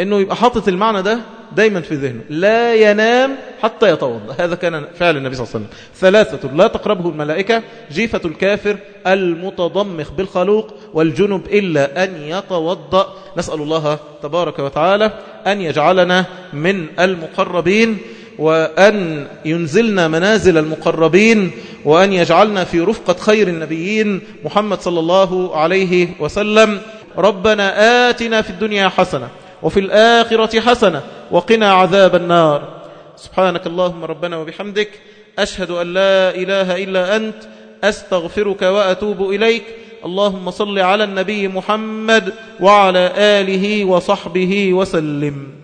إنه يبقى حاطط المعنى ده دايما في ذهنه. لا ينام حتى يتوضا هذا كان فعل النبي صلى الله عليه وسلم. ثلاثة لا تقربه الملائكة. جيفة الكافر المتضمخ بالخلوق والجنب إلا أن يتوضأ. نسأل الله تبارك وتعالى أن يجعلنا من المقربين وأن ينزلنا منازل المقربين وأن يجعلنا في رفقة خير النبيين محمد صلى الله عليه وسلم. ربنا آتنا في الدنيا حسنة وفي الآخرة حسنة وقنا عذاب النار. سبحانك اللهم ربنا وبحمدك أشهد أن لا إله إلا أنت أستغفرك وأتوب إليك. اللهم صل على النبي محمد وعلى آله وصحبه وسلم.